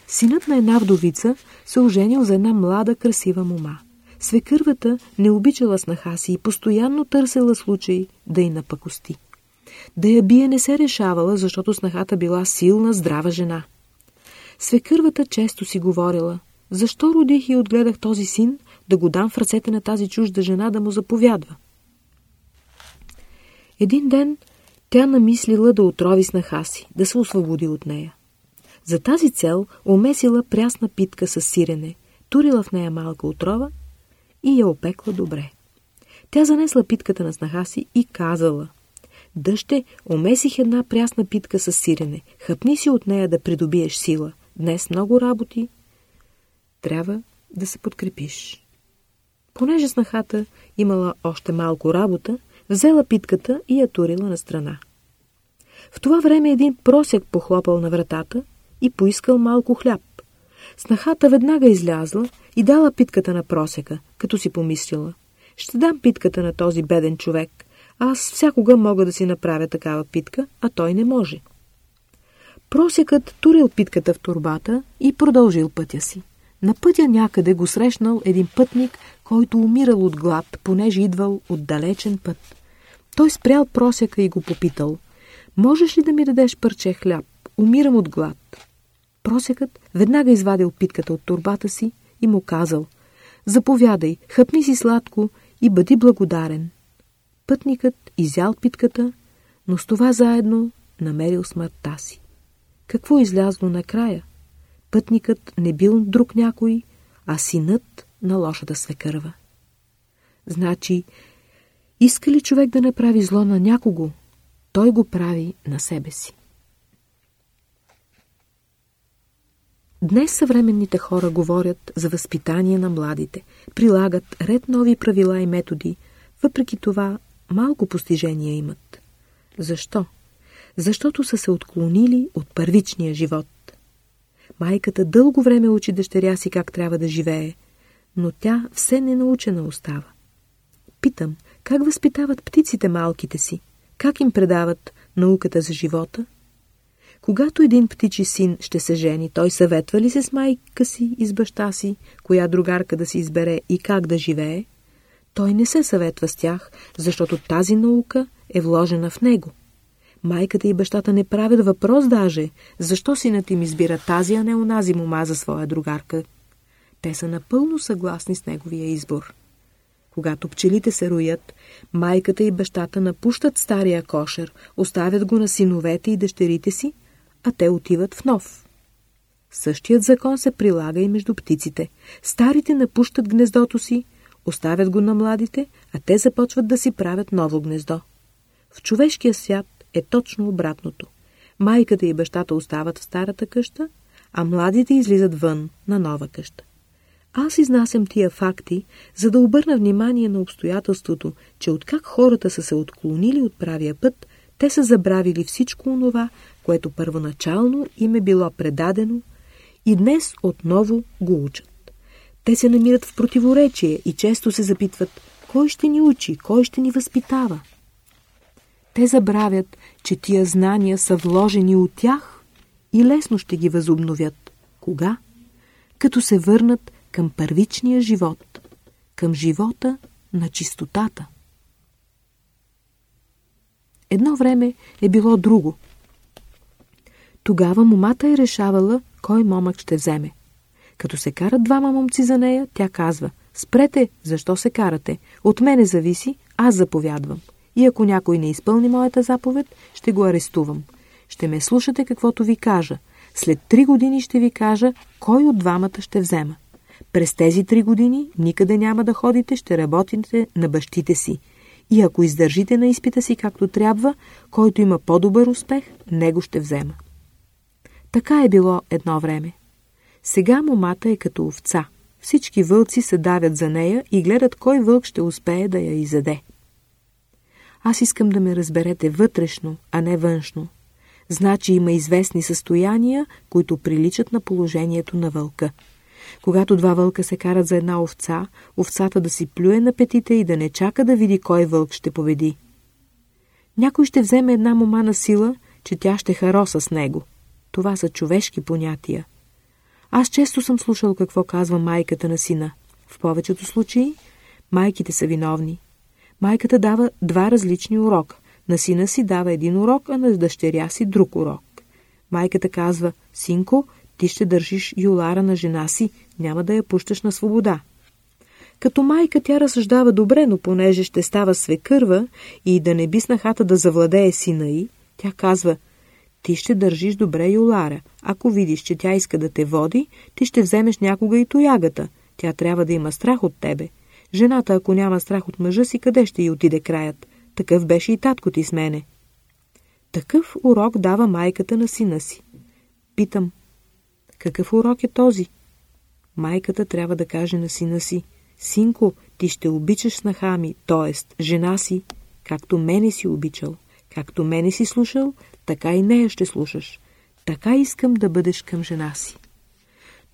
Синът на една вдовица се оженил за една млада, красива мома. Свекървата не обичала снаха си и постоянно търсела случай да й напакости. Да я бие не се решавала, защото снахата била силна, здрава жена. Свекървата често си говорила, защо родих и отгледах този син, да го дам в ръцете на тази чужда жена да му заповядва. Един ден тя намислила да отрови снаха си, да се освободи от нея. За тази цел омесила прясна питка с сирене, турила в нея малка отрова и я опекла добре. Тя занесла питката на снаха си и казала Дъще, омесих една прясна питка с сирене. Хъпни си от нея да придобиеш сила. Днес много работи. Трябва да се подкрепиш. Понеже снахата имала още малко работа, взела питката и я турила на страна. В това време един просяк похлопал на вратата и поискал малко хляб. Снахата веднага излязла и дала питката на просека, като си помислила. Ще дам питката на този беден човек. Аз всякога мога да си направя такава питка, а той не може. Просекът турил питката в турбата и продължил пътя си. На пътя някъде го срещнал един пътник, който умирал от глад, понеже идвал от далечен път. Той спрял просека и го попитал. Можеш ли да ми дадеш парче хляб? Умирам от глад. Просекът веднага извадил питката от турбата си и му казал Заповядай, хъпни си сладко и бъди благодарен. Пътникът изял питката, но с това заедно намерил смъртта си. Какво излязло накрая? Пътникът не бил друг някой, а синът на лошата свекърва. Значи, иска ли човек да направи зло на някого, той го прави на себе си. Днес съвременните хора говорят за възпитание на младите, прилагат ред нови правила и методи, въпреки това малко постижения имат. Защо? Защото са се отклонили от първичния живот. Майката дълго време учи дъщеря си как трябва да живее, но тя все ненаучена остава. Питам, как възпитават птиците малките си? Как им предават науката за живота? Когато един птичи син ще се жени, той съветва ли се с майка си и с баща си, коя другарка да си избере и как да живее? Той не се съветва с тях, защото тази наука е вложена в него. Майката и бащата не правят въпрос даже, защо синът им избира тази, а не онази мома за своя другарка. Те са напълно съгласни с неговия избор. Когато пчелите се роят, майката и бащата напущат стария кошер, оставят го на синовете и дъщерите си, а те отиват в нов. Същият закон се прилага и между птиците. Старите напущат гнездото си, оставят го на младите, а те започват да си правят ново гнездо. В човешкия свят е точно обратното. Майката и бащата остават в старата къща, а младите излизат вън на нова къща. Аз изнасям тия факти, за да обърна внимание на обстоятелството, че откак хората са се отклонили от правия път, те са забравили всичко онова, което първоначално им е било предадено и днес отново го учат. Те се намират в противоречие и често се запитват, кой ще ни учи, кой ще ни възпитава. Те забравят, че тия знания са вложени от тях и лесно ще ги възобновят. Кога? Като се върнат към първичния живот, към живота на чистотата. Едно време е било друго. Тогава момата е решавала кой момък ще вземе. Като се карат двама момци за нея, тя казва «Спрете, защо се карате? От мене зависи, аз заповядвам. И ако някой не изпълни моята заповед, ще го арестувам. Ще ме слушате каквото ви кажа. След три години ще ви кажа кой от двамата ще взема. През тези три години никъде няма да ходите, ще работите на бащите си. И ако издържите на изпита си както трябва, който има по-добър успех, него ще взема. Така е било едно време. Сега момата е като овца. Всички вълци се давят за нея и гледат кой вълк ще успее да я изеде. Аз искам да ме разберете вътрешно, а не външно. Значи има известни състояния, които приличат на положението на вълка. Когато два вълка се карат за една овца, овцата да си плюе на петите и да не чака да види кой вълк ще победи. Някой ще вземе една мома на сила, че тя ще хароса с него. Това са човешки понятия. Аз често съм слушал какво казва майката на сина. В повечето случаи майките са виновни. Майката дава два различни урока. На сина си дава един урок, а на дъщеря си друг урок. Майката казва, синко, ти ще държиш юлара на жена си, няма да я пущаш на свобода. Като майка тя разсъждава добре, но понеже ще става свекърва и да не би снахата да завладее сина й, тя казва, ти ще държиш добре юлара. Ако видиш, че тя иска да те води, ти ще вземеш някога и тоягата. Тя трябва да има страх от тебе. Жената, ако няма страх от мъжа си, къде ще й отиде краят? Такъв беше и татко ти с мене. Такъв урок дава майката на сина си. Питам, какъв урок е този? Майката трябва да каже на сина си, синко, ти ще обичаш снаха ми, т.е. жена си, както мене си обичал. Както мене си слушал, така и нея ще слушаш. Така искам да бъдеш към жена си.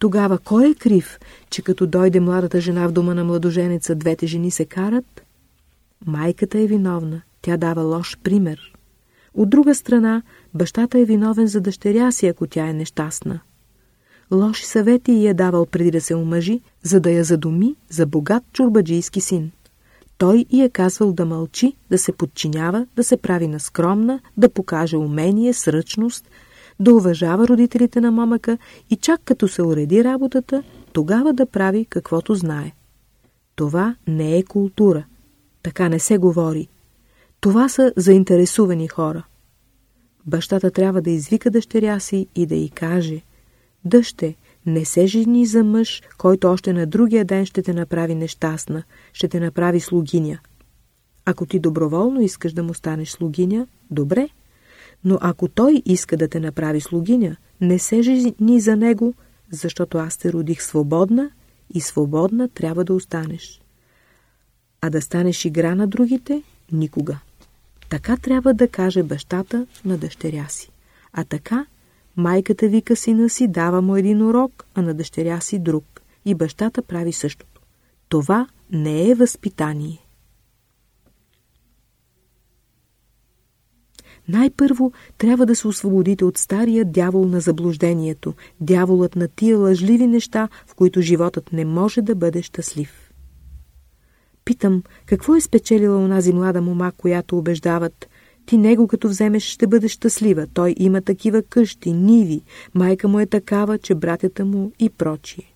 Тогава кой е крив, че като дойде младата жена в дома на младоженеца, двете жени се карат? Майката е виновна, тя дава лош пример. От друга страна, бащата е виновен за дъщеря си, ако тя е нещастна. Лоши съвети й е давал преди да се омъжи, за да я задуми за богат чурбаджийски син. Той й е казвал да мълчи, да се подчинява, да се прави на скромна, да покаже умение, сръчност, да уважава родителите на момъка и чак като се уреди работата, тогава да прави каквото знае. Това не е култура. Така не се говори. Това са заинтересувани хора. Бащата трябва да извика дъщеря си и да й каже «Дъще, не се жени за мъж, който още на другия ден ще те направи нещастна, ще те направи слугиня. Ако ти доброволно искаш да му станеш слугиня, добре, но ако той иска да те направи слугиня, не се жени за него, защото аз те родих свободна и свободна трябва да останеш. А да станеш игра на другите – никога. Така трябва да каже бащата на дъщеря си. А така майката вика сина си, дава му един урок, а на дъщеря си друг. И бащата прави същото. Това не е възпитание. Най-първо трябва да се освободите от стария дявол на заблуждението, дяволът на тия лъжливи неща, в които животът не може да бъде щастлив. Питам, какво е спечелила онази млада мома, която убеждават? Ти него като вземеш ще бъде щастлива. Той има такива къщи, ниви, майка му е такава, че братята му и прочие.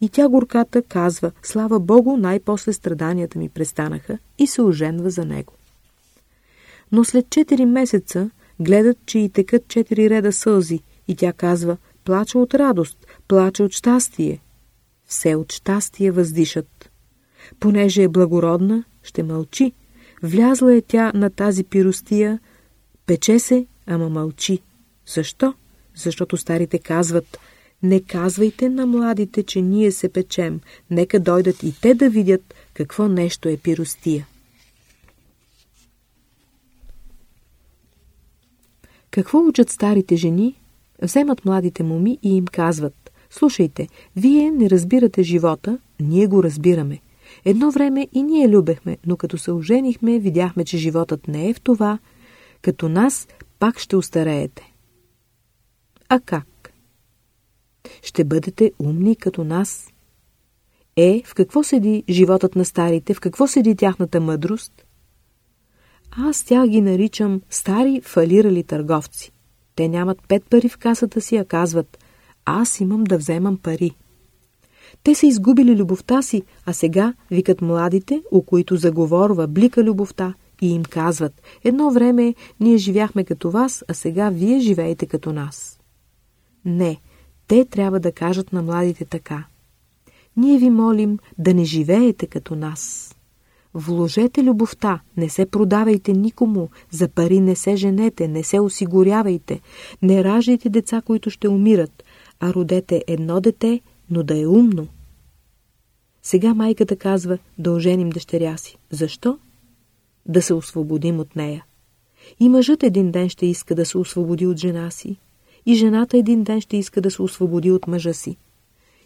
И тя горката казва, слава Богу, най-после страданията ми престанаха и се оженва за него. Но след 4 месеца гледат, че и текат четири реда сълзи и тя казва, плача от радост, плача от щастие. Все от щастие въздишат. Понеже е благородна, ще мълчи. Влязла е тя на тази пиростия, пече се, ама мълчи. Защо? Защото старите казват, не казвайте на младите, че ние се печем, нека дойдат и те да видят какво нещо е пиростия. Какво учат старите жени? Вземат младите моми и им казват, слушайте, вие не разбирате живота, ние го разбираме. Едно време и ние любехме, но като се оженихме, видяхме, че животът не е в това. Като нас пак ще устареете. А как? Ще бъдете умни като нас. Е, в какво седи животът на старите, в какво седи тяхната мъдрост? Аз тях ги наричам стари фалирали търговци. Те нямат пет пари в касата си, а казват, аз имам да вземам пари. Те са изгубили любовта си, а сега викат младите, у които заговорва блика любовта и им казват, едно време ние живяхме като вас, а сега вие живеете като нас. Не, те трябва да кажат на младите така. Ние ви молим да не живеете като нас. Вложете любовта, не се продавайте никому, за пари не се женете, не се осигурявайте, не раждайте деца, които ще умират, а родете едно дете, но да е умно. Сега майката казва да оженим дъщеря си. Защо? Да се освободим от нея. И мъжът един ден ще иска да се освободи от жена си, и жената един ден ще иска да се освободи от мъжа си.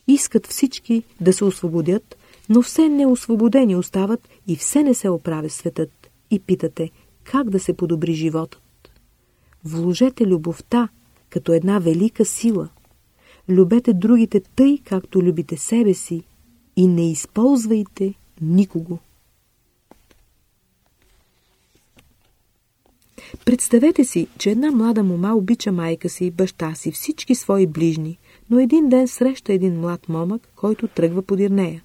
Искат всички да се освободят, но все неосвободени остават и все не се оправя светът. И питате, как да се подобри животът? Вложете любовта като една велика сила. Любете другите тъй, както любите себе си и не използвайте никого. Представете си, че една млада мома обича майка си, баща си, всички свои ближни, но един ден среща един млад момък, който тръгва подир нея.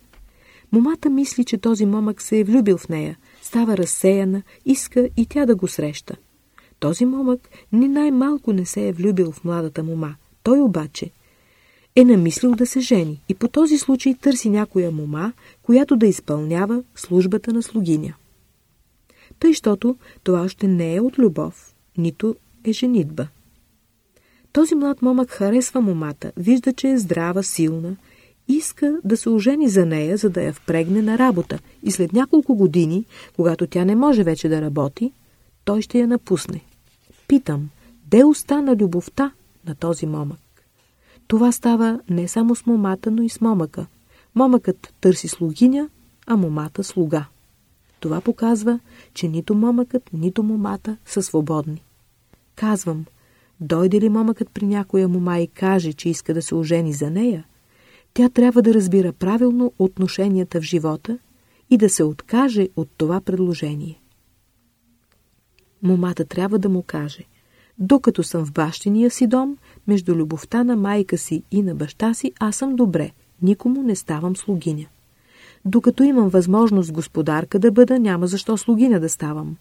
Момата мисли, че този момък се е влюбил в нея, става разсеяна, иска и тя да го среща. Този момък ни най-малко не се е влюбил в младата мома. Той обаче е намислил да се жени и по този случай търси някоя мома, която да изпълнява службата на слугиня. Тъй, щото това още не е от любов, нито е женитба. Този млад момък харесва момата, вижда, че е здрава, силна, иска да се ожени за нея, за да я впрегне на работа и след няколко години, когато тя не може вече да работи, той ще я напусне. Питам, де остана любовта на този момък? Това става не само с момата, но и с момъка. Момъкът търси слугиня, а момата слуга. Това показва, че нито момъкът, нито момата са свободни. Казвам, дойде ли момъкът при някоя мома и каже, че иска да се ожени за нея, тя трябва да разбира правилно отношенията в живота и да се откаже от това предложение. Момата трябва да му каже, докато съм в бащиния си дом, между любовта на майка си и на баща си, аз съм добре, никому не ставам слугиня. Докато имам възможност господарка да бъда, няма защо слугиня да ставам.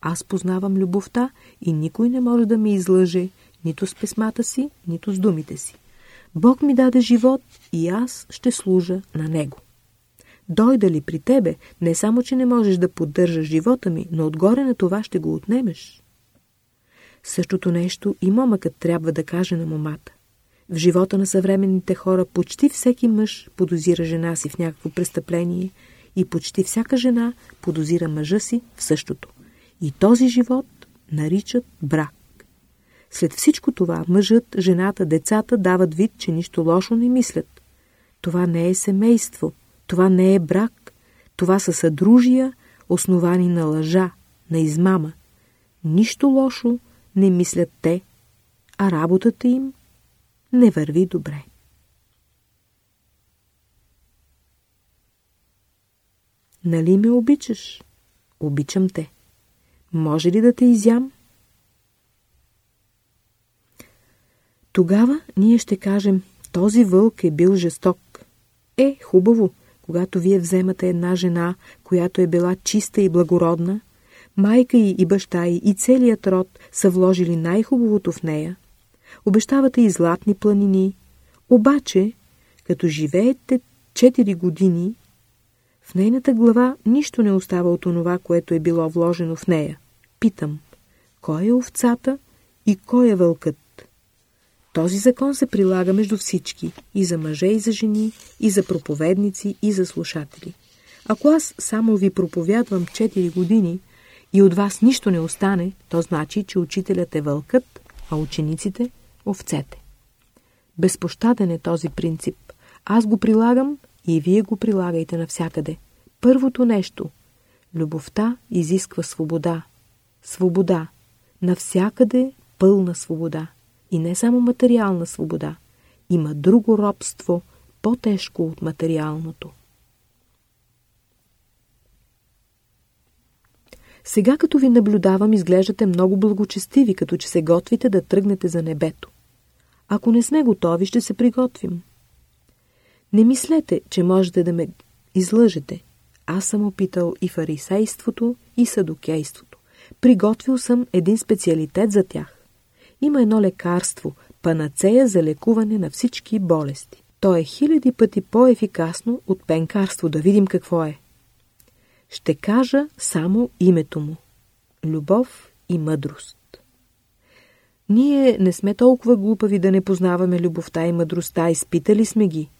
Аз познавам любовта и никой не може да ми излъже, нито с писмата си, нито с думите си. Бог ми даде живот и аз ще служа на Него. Дойда ли при тебе, не само, че не можеш да поддържаш живота ми, но отгоре на това ще го отнемеш. Същото нещо и момъкът трябва да каже на момата. В живота на съвременните хора почти всеки мъж подозира жена си в някакво престъпление и почти всяка жена подозира мъжа си в същото. И този живот наричат брак. След всичко това мъжът, жената, децата дават вид, че нищо лошо не мислят. Това не е семейство, това не е брак, това са съдружия, основани на лъжа, на измама. Нищо лошо не мислят те, а работата им не върви добре. Нали ме обичаш? Обичам те. Може ли да те изям? Тогава ние ще кажем, този вълк е бил жесток. Е, хубаво, когато вие вземате една жена, която е била чиста и благородна, майка й и баща й и целият род са вложили най-хубавото в нея, обещавате и златни планини, обаче, като живеете 4 години, в нейната глава нищо не остава от онова, което е било вложено в нея. Питам, кой е овцата и кой е вълкът? Този закон се прилага между всички, и за мъже, и за жени, и за проповедници, и за слушатели. Ако аз само ви проповядвам 4 години и от вас нищо не остане, то значи, че учителят е вълкът, а учениците – овцете. Безпощаден е този принцип. Аз го прилагам и вие го прилагайте навсякъде. Първото нещо – любовта изисква свобода. Свобода. Навсякъде пълна свобода. И не само материална свобода. Има друго робство, по-тежко от материалното. Сега като ви наблюдавам, изглеждате много благочестиви, като че се готвите да тръгнете за небето. Ако не сме готови, ще се приготвим. Не мислете, че можете да ме излъжете. Аз съм опитал и фарисейството, и садокейството. Приготвил съм един специалитет за тях. Има едно лекарство, панацея за лекуване на всички болести. То е хиляди пъти по-ефикасно от пенкарство. Да видим какво е. Ще кажа само името му. Любов и мъдрост. Ние не сме толкова глупави да не познаваме любовта и мъдростта, изпитали сме ги.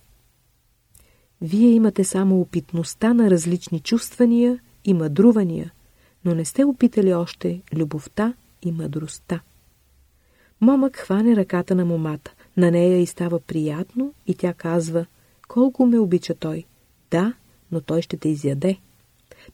Вие имате само опитността на различни чувствания и мъдрувания, но не сте опитали още любовта и мъдростта. Момък хване ръката на момата. На нея и става приятно и тя казва колко ме обича той. Да, но той ще те изяде.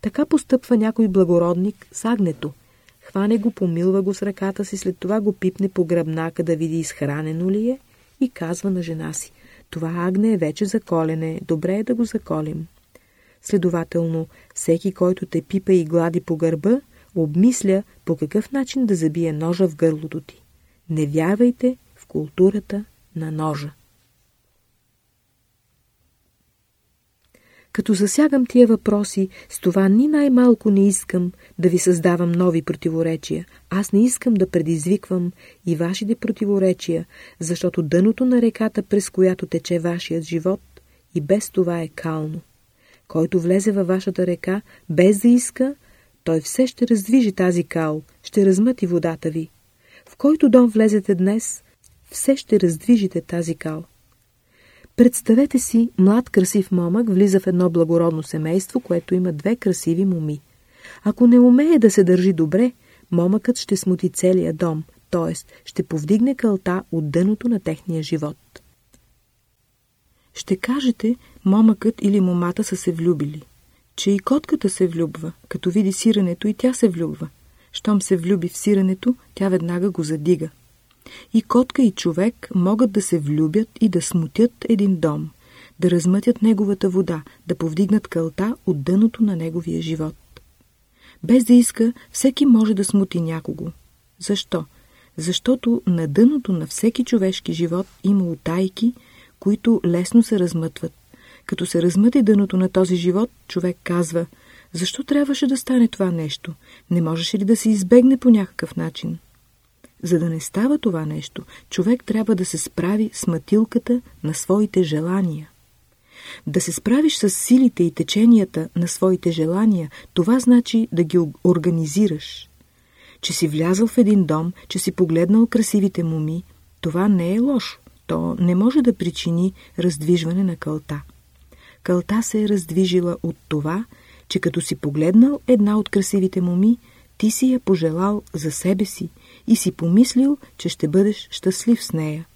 Така постъпва някой благородник с агнето. Хване го, помилва го с ръката си, след това го пипне по гръбнака да види изхранено ли е и казва на жена си. Това агне е вече за колене, добре е да го заколим. Следователно, всеки, който те пипа и глади по гърба, обмисля по какъв начин да забие ножа в гърлото ти. Не вярвайте в културата на ножа. Като засягам тия въпроси, с това ни най-малко не искам да ви създавам нови противоречия. Аз не искам да предизвиквам и вашите противоречия, защото дъното на реката, през която тече вашият живот, и без това е кално. Който влезе във вашата река, без да иска, той все ще раздвижи тази кал, ще размъти водата ви. В който дом влезете днес, все ще раздвижите тази кал. Представете си, млад красив момък влиза в едно благородно семейство, което има две красиви моми. Ако не умее да се държи добре, момъкът ще смути целия дом, т.е. ще повдигне кълта от дъното на техния живот. Ще кажете, момъкът или момата са се влюбили. Че и котката се влюбва, като види сирането и тя се влюбва. Щом се влюби в сирането, тя веднага го задига. И котка и човек могат да се влюбят и да смутят един дом, да размътят неговата вода, да повдигнат кълта от дъното на неговия живот. Без да иска, всеки може да смути някого. Защо? Защото на дъното на всеки човешки живот има утайки, които лесно се размътват. Като се размъти дъното на този живот, човек казва, защо трябваше да стане това нещо? Не можеше ли да се избегне по някакъв начин? За да не става това нещо, човек трябва да се справи с матилката на своите желания. Да се справиш с силите и теченията на своите желания, това значи да ги организираш. Че си влязъл в един дом, че си погледнал красивите муми, това не е лошо. То не може да причини раздвижване на кълта. Кълта се е раздвижила от това, че като си погледнал една от красивите муми, ти си я пожелал за себе си и си помислил, че ще бъдеш щастлив с нея.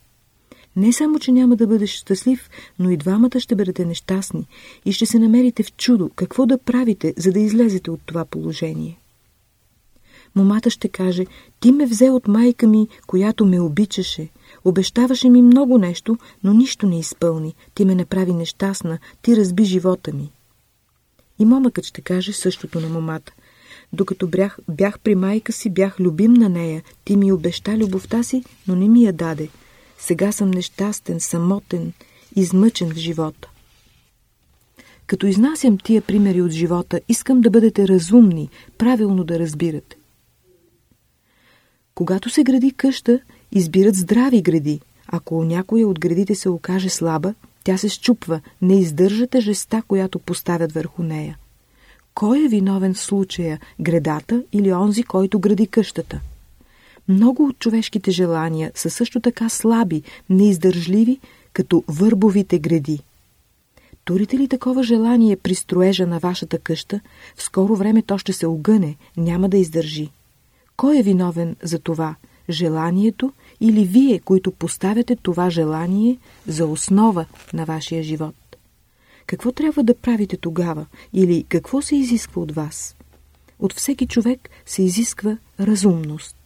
Не само, че няма да бъдеш щастлив, но и двамата ще бъдете нещастни и ще се намерите в чудо какво да правите, за да излезете от това положение. Момата ще каже, ти ме взе от майка ми, която ме обичаше. Обещаваше ми много нещо, но нищо не изпълни. Ти ме направи нещастна, ти разби живота ми. И момъкът ще каже същото на момата. Докато бях, бях при майка си, бях любим на нея. Ти ми обеща любовта си, но не ми я даде. Сега съм нещастен, самотен, измъчен в живота. Като изнасям тия примери от живота, искам да бъдете разумни, правилно да разбирате. Когато се гради къща, избират здрави гради. Ако някоя от градите се окаже слаба, тя се щупва, не издържа тежеста, която поставят върху нея. Кой е виновен в случая, градата или онзи, който гради къщата? Много от човешките желания са също така слаби, неиздържливи, като върбовите гради. Турите ли такова желание при строежа на вашата къща, в скоро време то ще се огъне, няма да издържи. Кой е виновен за това? Желанието или вие, които поставяте това желание за основа на вашия живот? Какво трябва да правите тогава или какво се изисква от вас? От всеки човек се изисква разумност.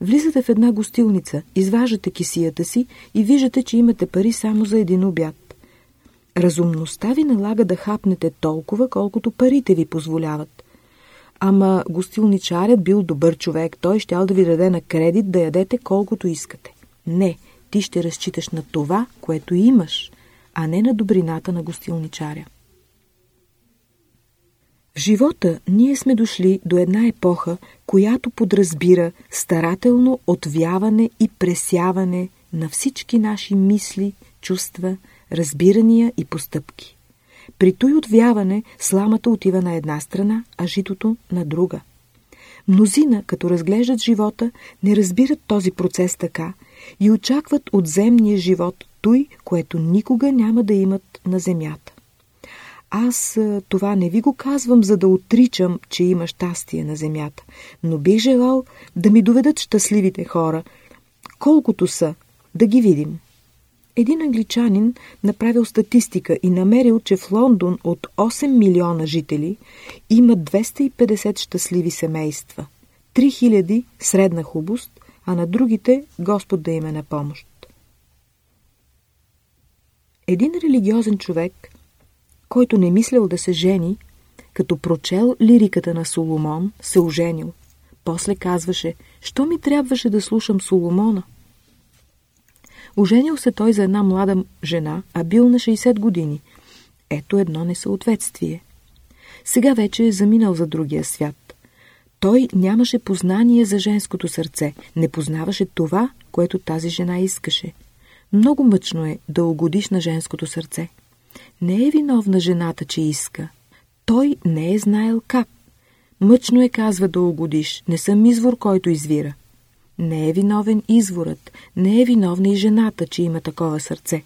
Влизате в една гостилница, изваждате кисията си и виждате, че имате пари само за един обяд. Разумността ви налага да хапнете толкова, колкото парите ви позволяват. Ама гостилничарят бил добър човек, той щял да ви даде на кредит да ядете колкото искате. Не, ти ще разчиташ на това, което имаш, а не на добрината на гостилничаря. В живота ние сме дошли до една епоха, която подразбира старателно отвяване и пресяване на всички наши мисли, чувства, разбирания и постъпки. При той отвяване сламата отива на една страна, а житото на друга. Мнозина, като разглеждат живота, не разбират този процес така и очакват от земния живот той, което никога няма да имат на земята. Аз това не ви го казвам, за да отричам, че има щастие на земята, но бих желал да ми доведат щастливите хора, колкото са, да ги видим. Един англичанин направил статистика и намерил, че в Лондон от 8 милиона жители има 250 щастливи семейства, 3000 средна хубост, а на другите Господ да им е на помощ. Един религиозен човек, който не мислял да се жени, като прочел лириката на Соломон, се оженил. После казваше, що ми трябваше да слушам Соломона? Оженил се той за една млада жена, а бил на 60 години. Ето едно несъответствие. Сега вече е заминал за другия свят. Той нямаше познание за женското сърце, не познаваше това, което тази жена искаше. Много мъчно е да угодиш на женското сърце. Не е виновна жената, че иска. Той не е знаел как. Мъчно е, казва, да угодиш. Не съм извор, който извира. Не е виновен изворът, не е виновна и жената, че има такова сърце.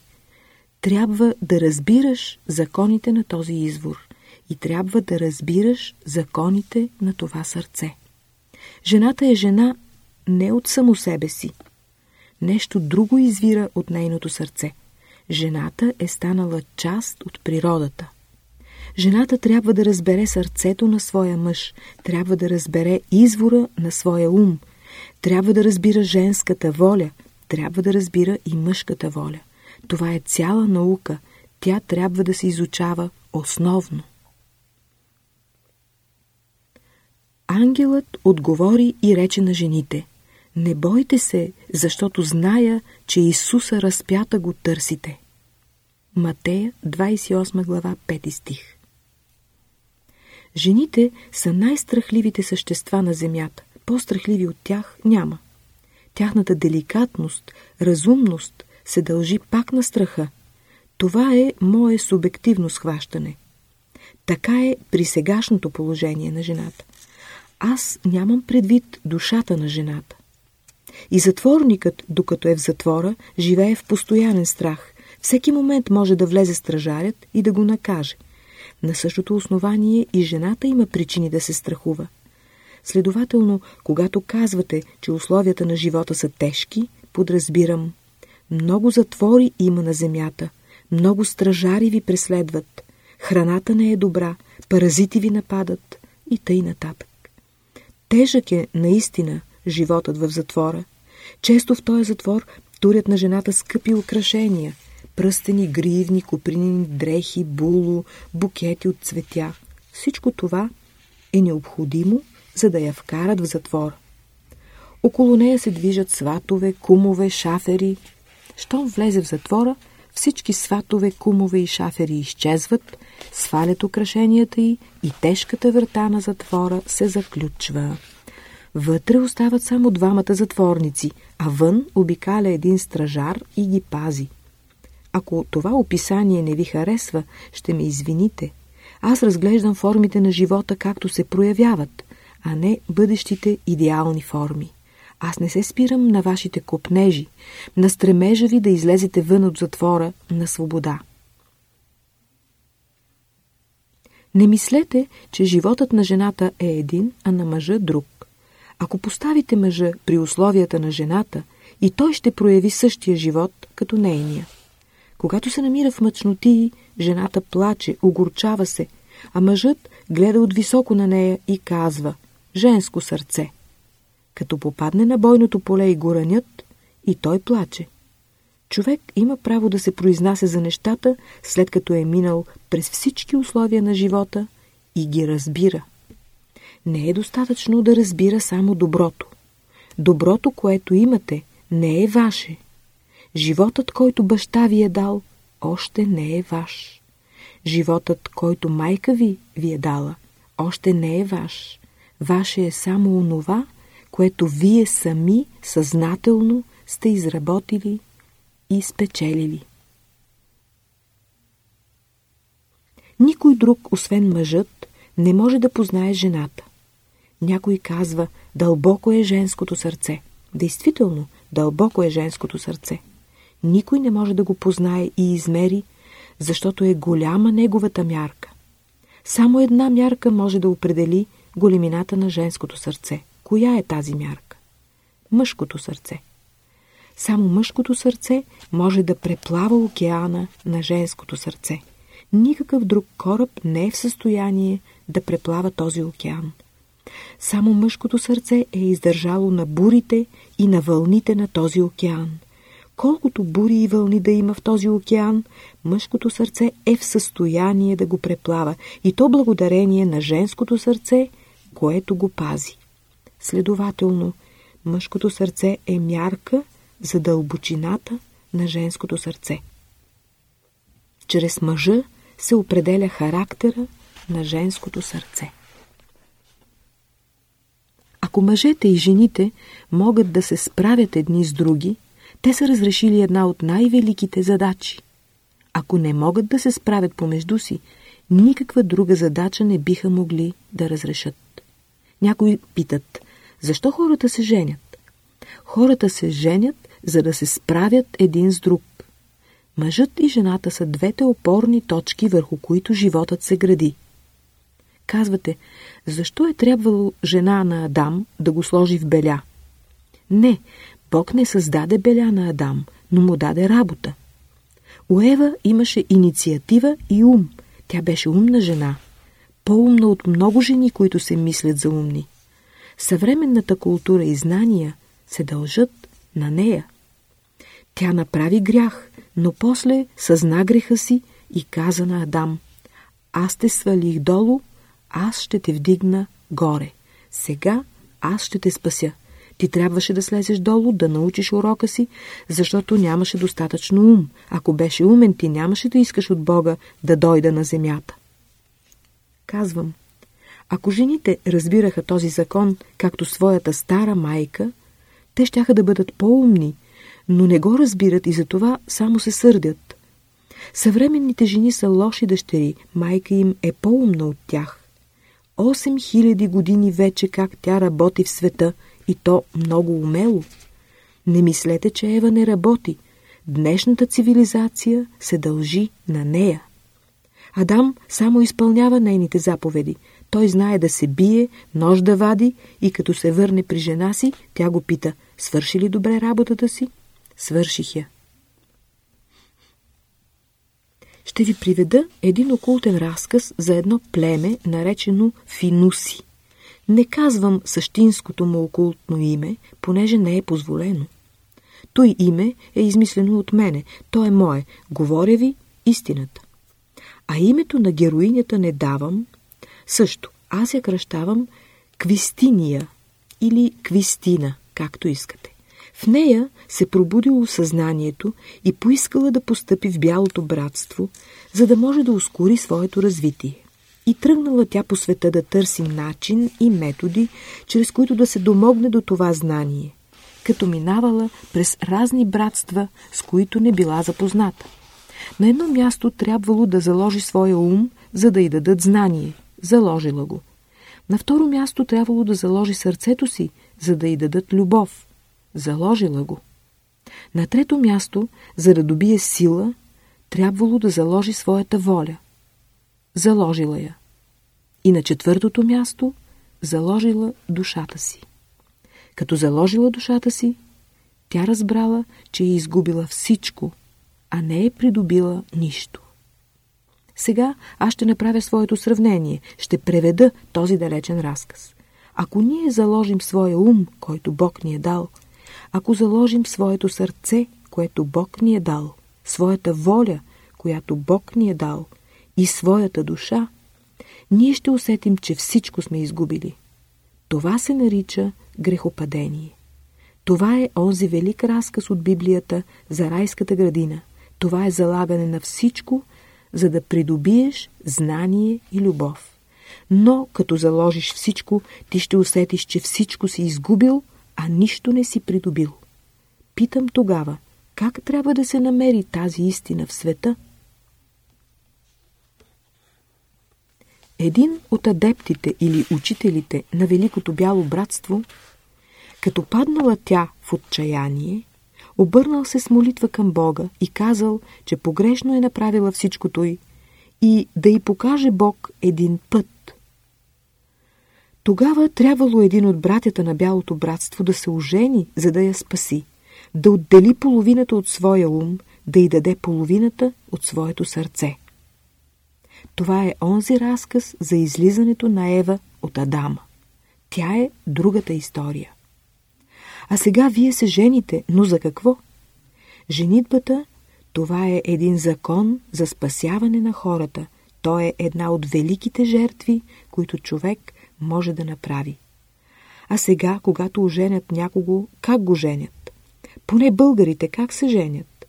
Трябва да разбираш законите на този извор и трябва да разбираш законите на това сърце. Жената е жена не от само себе си. Нещо друго извира от нейното сърце. Жената е станала част от природата. Жената трябва да разбере сърцето на своя мъж, трябва да разбере извора на своя ум, трябва да разбира женската воля, трябва да разбира и мъжката воля. Това е цяла наука, тя трябва да се изучава основно. Ангелът отговори и рече на жените Не бойте се, защото зная, че Исуса разпята го търсите. Матея, 28 глава, 5 стих Жените са най-страхливите същества на земята. По-страхливи от тях няма. Тяхната деликатност, разумност се дължи пак на страха. Това е мое субективно схващане. Така е при сегашното положение на жената. Аз нямам предвид душата на жената. И затворникът, докато е в затвора, живее в постоянен страх. Всеки момент може да влезе стражарят и да го накаже. На същото основание и жената има причини да се страхува. Следователно, когато казвате, че условията на живота са тежки, подразбирам. Много затвори има на земята, много стражари ви преследват, храната не е добра, паразити ви нападат и тъй нататък. Тежък е наистина животът в затвора. Често в този затвор турят на жената скъпи украшения, пръстени, гривни, купринени дрехи, було, букети от цветя. Всичко това е необходимо, за да я вкарат в затвор. Около нея се движат сватове, кумове, шафери. Щом влезе в затвора, всички сватове, кумове и шафери изчезват, свалят украшенията й и тежката врата на затвора се заключва. Вътре остават само двамата затворници, а вън обикаля един стражар и ги пази. Ако това описание не ви харесва, ще ме извините. Аз разглеждам формите на живота както се проявяват а не бъдещите идеални форми. Аз не се спирам на вашите копнежи, на стремежа ви да излезете вън от затвора на свобода. Не мислете, че животът на жената е един, а на мъжа друг. Ако поставите мъжа при условията на жената, и той ще прояви същия живот като нейния. Когато се намира в мъчноти, жената плаче, огорчава се, а мъжът гледа от високо на нея и казва – женско сърце. Като попадне на бойното поле и го ранят, и той плаче. Човек има право да се произнася за нещата, след като е минал през всички условия на живота и ги разбира. Не е достатъчно да разбира само доброто. Доброто, което имате, не е ваше. Животът, който баща ви е дал, още не е ваш. Животът, който майка ви ви е дала, още не е ваш. Ваше е само онова, което вие сами съзнателно сте изработили и спечелили. Никой друг, освен мъжът, не може да познае жената. Някой казва, дълбоко е женското сърце. Действително, дълбоко е женското сърце. Никой не може да го познае и измери, защото е голяма неговата мярка. Само една мярка може да определи големината на женското сърце. Коя е тази мярка? Мъжкото сърце. Само мъжкото сърце може да преплава океана на женското сърце. Никакъв друг кораб не е в състояние да преплава този океан. Само мъжкото сърце е издържало на бурите и на вълните на този океан. Колкото бури и вълни да има в този океан, мъжкото сърце е в състояние да го преплава и то благодарение на женското сърце, което го пази. Следователно, мъжкото сърце е мярка за дълбочината на женското сърце. Чрез мъжа се определя характера на женското сърце. Ако мъжете и жените могат да се справят едни с други, те са разрешили една от най-великите задачи. Ако не могат да се справят помежду си, никаква друга задача не биха могли да разрешат. Някои питат, защо хората се женят? Хората се женят, за да се справят един с друг. Мъжът и жената са двете опорни точки, върху които животът се гради. Казвате, защо е трябвало жена на Адам да го сложи в беля? Не, Бог не създаде беля на Адам, но му даде работа. У Ева имаше инициатива и ум. Тя беше умна жена. По-умна от много жени, които се мислят за умни. Съвременната култура и знания се дължат на нея. Тя направи грях, но после съзна греха си и каза на Адам Аз те свалих долу, аз ще те вдигна горе. Сега аз ще те спася. Ти трябваше да слезеш долу, да научиш урока си, защото нямаше достатъчно ум. Ако беше умен, ти нямаше да искаш от Бога да дойда на земята. Казвам, ако жените разбираха този закон, както своята стара майка, те щяха да бъдат по-умни, но не го разбират и затова само се сърдят. Съвременните жени са лоши дъщери, майка им е по-умна от тях. 8000 години вече как тя работи в света и то много умело. Не мислете, че Ева не работи. Днешната цивилизация се дължи на нея. Адам само изпълнява нейните заповеди. Той знае да се бие, нож да вади и като се върне при жена си, тя го пита, свърши ли добре работата си? Свърших я. Ще ви приведа един окултен разказ за едно племе, наречено Финуси. Не казвам същинското му окултно име, понеже не е позволено. Той име е измислено от мене, то е мое, говоря ви истината. А името на героинята не давам, също аз я кръщавам Квистиния или Квистина, както искате. В нея се пробудило съзнанието и поискала да постъпи в бялото братство, за да може да ускори своето развитие. И тръгнала тя по света да търси начин и методи, чрез които да се домогне до това знание, като минавала през разни братства, с които не била запозната. На едно място трябвало да заложи своя ум, за да й дадат знание. Заложила го. На второ място трябвало да заложи сърцето си, за да й дадат любов. Заложила го. На трето място, за да добие сила, трябвало да заложи своята воля. Заложила я. И на четвъртото място заложила душата си. Като заложила душата си, тя разбрала, че е изгубила всичко, а не е придобила нищо. Сега аз ще направя своето сравнение, ще преведа този далечен разказ. Ако ние заложим своя ум, който Бог ни е дал, ако заложим своето сърце, което Бог ни е дал, своята воля, която Бог ни е дал, и своята душа, ние ще усетим, че всичко сме изгубили. Това се нарича грехопадение. Това е онзи велик разказ от Библията за райската градина. Това е залагане на всичко, за да придобиеш знание и любов. Но като заложиш всичко, ти ще усетиш, че всичко си изгубил, а нищо не си придобил. Питам тогава, как трябва да се намери тази истина в света? Един от адептите или учителите на Великото Бяло братство, като паднала тя в отчаяние, обърнал се с молитва към Бога и казал, че погрешно е направила всичкото й и да й покаже Бог един път. Тогава трябвало един от братята на Бялото братство да се ожени, за да я спаси. да отдели половината от своя ум, да й даде половината от своето сърце. Това е онзи разказ за излизането на Ева от Адама. Тя е другата история. А сега вие се жените, но за какво? Женитбата – това е един закон за спасяване на хората. То е една от великите жертви, които човек може да направи. А сега, когато оженят някого, как го женят? Поне българите как се женят?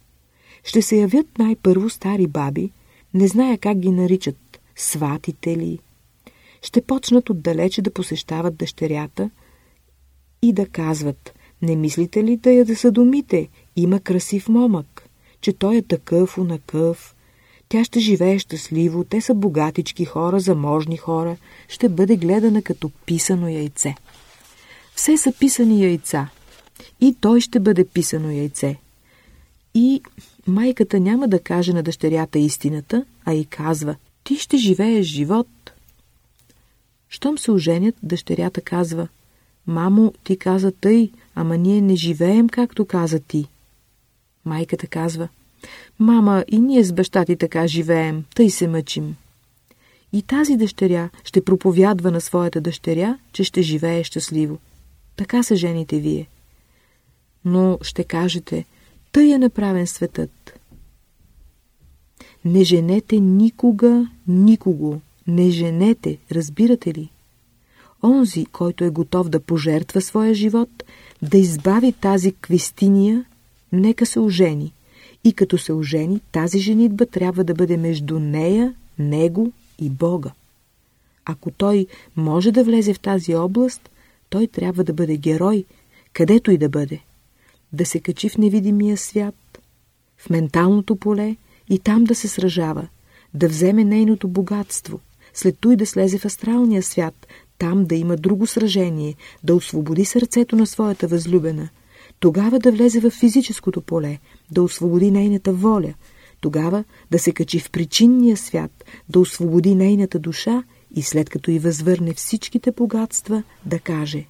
Ще се явят най-първо стари баби, не зная как ги наричат, сватите ли? Ще почнат отдалече да посещават дъщерята и да казват, не мислите ли да я да съдомите? Има красив момък, че той е такъв, унакъв. Тя ще живее щастливо, те са богатички хора, заможни хора, ще бъде гледана като писано яйце. Все са писани яйца. И той ще бъде писано яйце. И майката няма да каже на дъщерята истината, а и казва, ти ще живееш живот. Щом се оженят, дъщерята казва, мамо, ти каза тъй, ама ние не живеем както каза ти. Майката казва, мама, и ние с баща ти така живеем, тъй се мъчим. И тази дъщеря ще проповядва на своята дъщеря, че ще живее щастливо. Така се жените вие. Но ще кажете, тъй е направен светът. Не женете никога, никого. Не женете, разбирате ли? Онзи, който е готов да пожертва своя живот, да избави тази квистиния, нека се ожени. И като се ожени, тази женитба трябва да бъде между нея, него и Бога. Ако той може да влезе в тази област, той трябва да бъде герой, където и да бъде. Да се качи в невидимия свят, в менталното поле и там да се сражава, да вземе нейното богатство, след той да слезе в астралния свят, там да има друго сражение, да освободи сърцето на своята възлюбена, тогава да влезе в физическото поле, да освободи нейната воля, тогава да се качи в причинния свят, да освободи нейната душа и след като й възвърне всичките богатства, да каже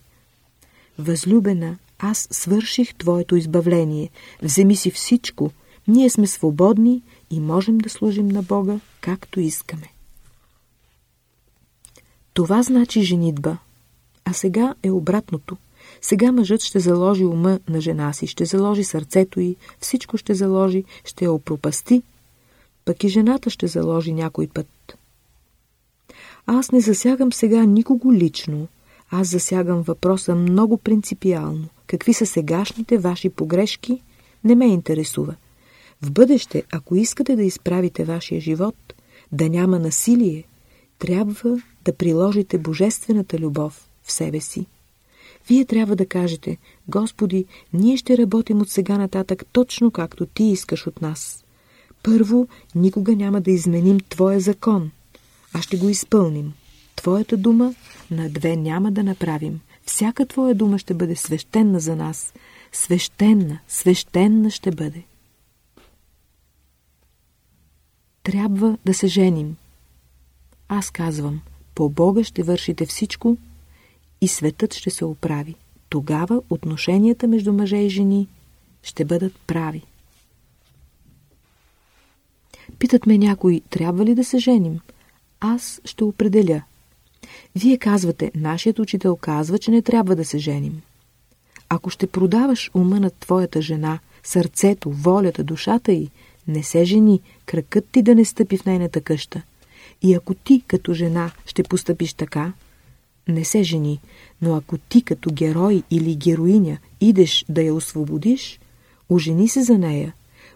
Възлюбена, аз свърших твоето избавление, вземи си всичко, ние сме свободни и можем да служим на Бога, както искаме. Това значи женитба. А сега е обратното. Сега мъжът ще заложи ума на жена си, ще заложи сърцето й, всичко ще заложи, ще я опропасти, пък и жената ще заложи някой път. Аз не засягам сега никого лично, аз засягам въпроса много принципиално. Какви са сегашните ваши погрешки, не ме интересува. В бъдеще, ако искате да изправите вашия живот, да няма насилие, трябва да приложите божествената любов в себе си. Вие трябва да кажете, Господи, ние ще работим от сега нататък точно както Ти искаш от нас. Първо, никога няма да изменим Твоя закон, а ще го изпълним. Твоята дума на две няма да направим. Всяка Твоя дума ще бъде свещена за нас. Свещена, свещена ще бъде. Трябва да се женим. Аз казвам, по Бога ще вършите всичко и светът ще се оправи. Тогава отношенията между мъже и жени ще бъдат прави. Питат ме някой, трябва ли да се женим? Аз ще определя. Вие казвате, нашият учител казва, че не трябва да се женим. Ако ще продаваш ума на твоята жена, сърцето, волята, душата й, не се жени, кракът ти да не стъпи в нейната къща. И ако ти като жена ще постъпиш така, не се жени, но ако ти като герой или героиня идеш да я освободиш, ожени се за нея.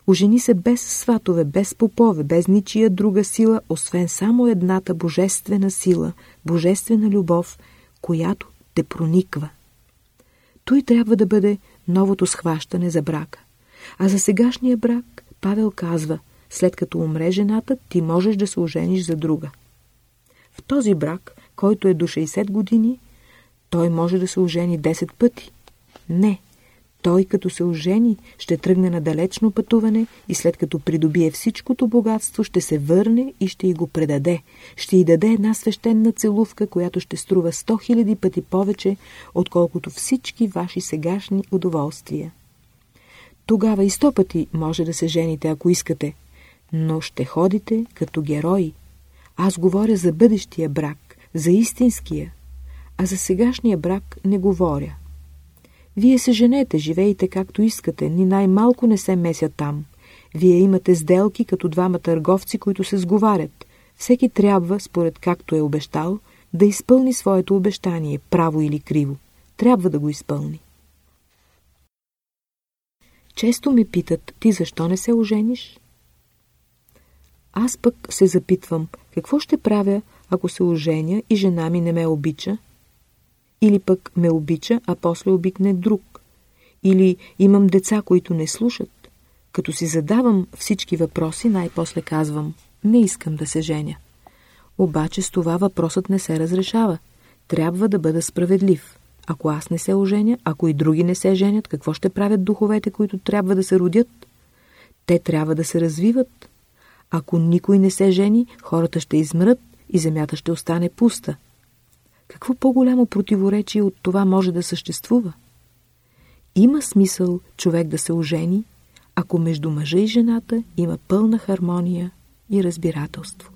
Ожени се без сватове, без попове, без ничия друга сила, освен само едната божествена сила, божествена любов, която те прониква. Той трябва да бъде новото схващане за брака. А за сегашния брак Павел казва – след като умре жената, ти можеш да се ожениш за друга. В този брак, който е до 60 години, той може да се ожени 10 пъти. Не, той като се ожени, ще тръгне на далечно пътуване и след като придобие всичкото богатство, ще се върне и ще й го предаде. Ще й даде една свещена целувка, която ще струва 100 000 пъти повече, отколкото всички ваши сегашни удоволствия. Тогава и сто пъти може да се жените, ако искате, но ще ходите като герои. Аз говоря за бъдещия брак, за истинския, а за сегашния брак не говоря. Вие се женете, живеете както искате, ни най-малко не се меся там. Вие имате сделки като двама търговци, които се сговарят. Всеки трябва, според както е обещал, да изпълни своето обещание, право или криво. Трябва да го изпълни. Често ме питат, ти защо не се ожениш? Аз пък се запитвам, какво ще правя, ако се оженя и жена ми не ме обича? Или пък ме обича, а после обикне друг? Или имам деца, които не слушат? Като си задавам всички въпроси, най-после казвам, не искам да се женя. Обаче с това въпросът не се разрешава. Трябва да бъда справедлив. Ако аз не се оженя, ако и други не се женят, какво ще правят духовете, които трябва да се родят? Те трябва да се развиват. Ако никой не се жени, хората ще измрат и земята ще остане пуста. Какво по-голямо противоречие от това може да съществува? Има смисъл човек да се ожени, ако между мъжа и жената има пълна хармония и разбирателство.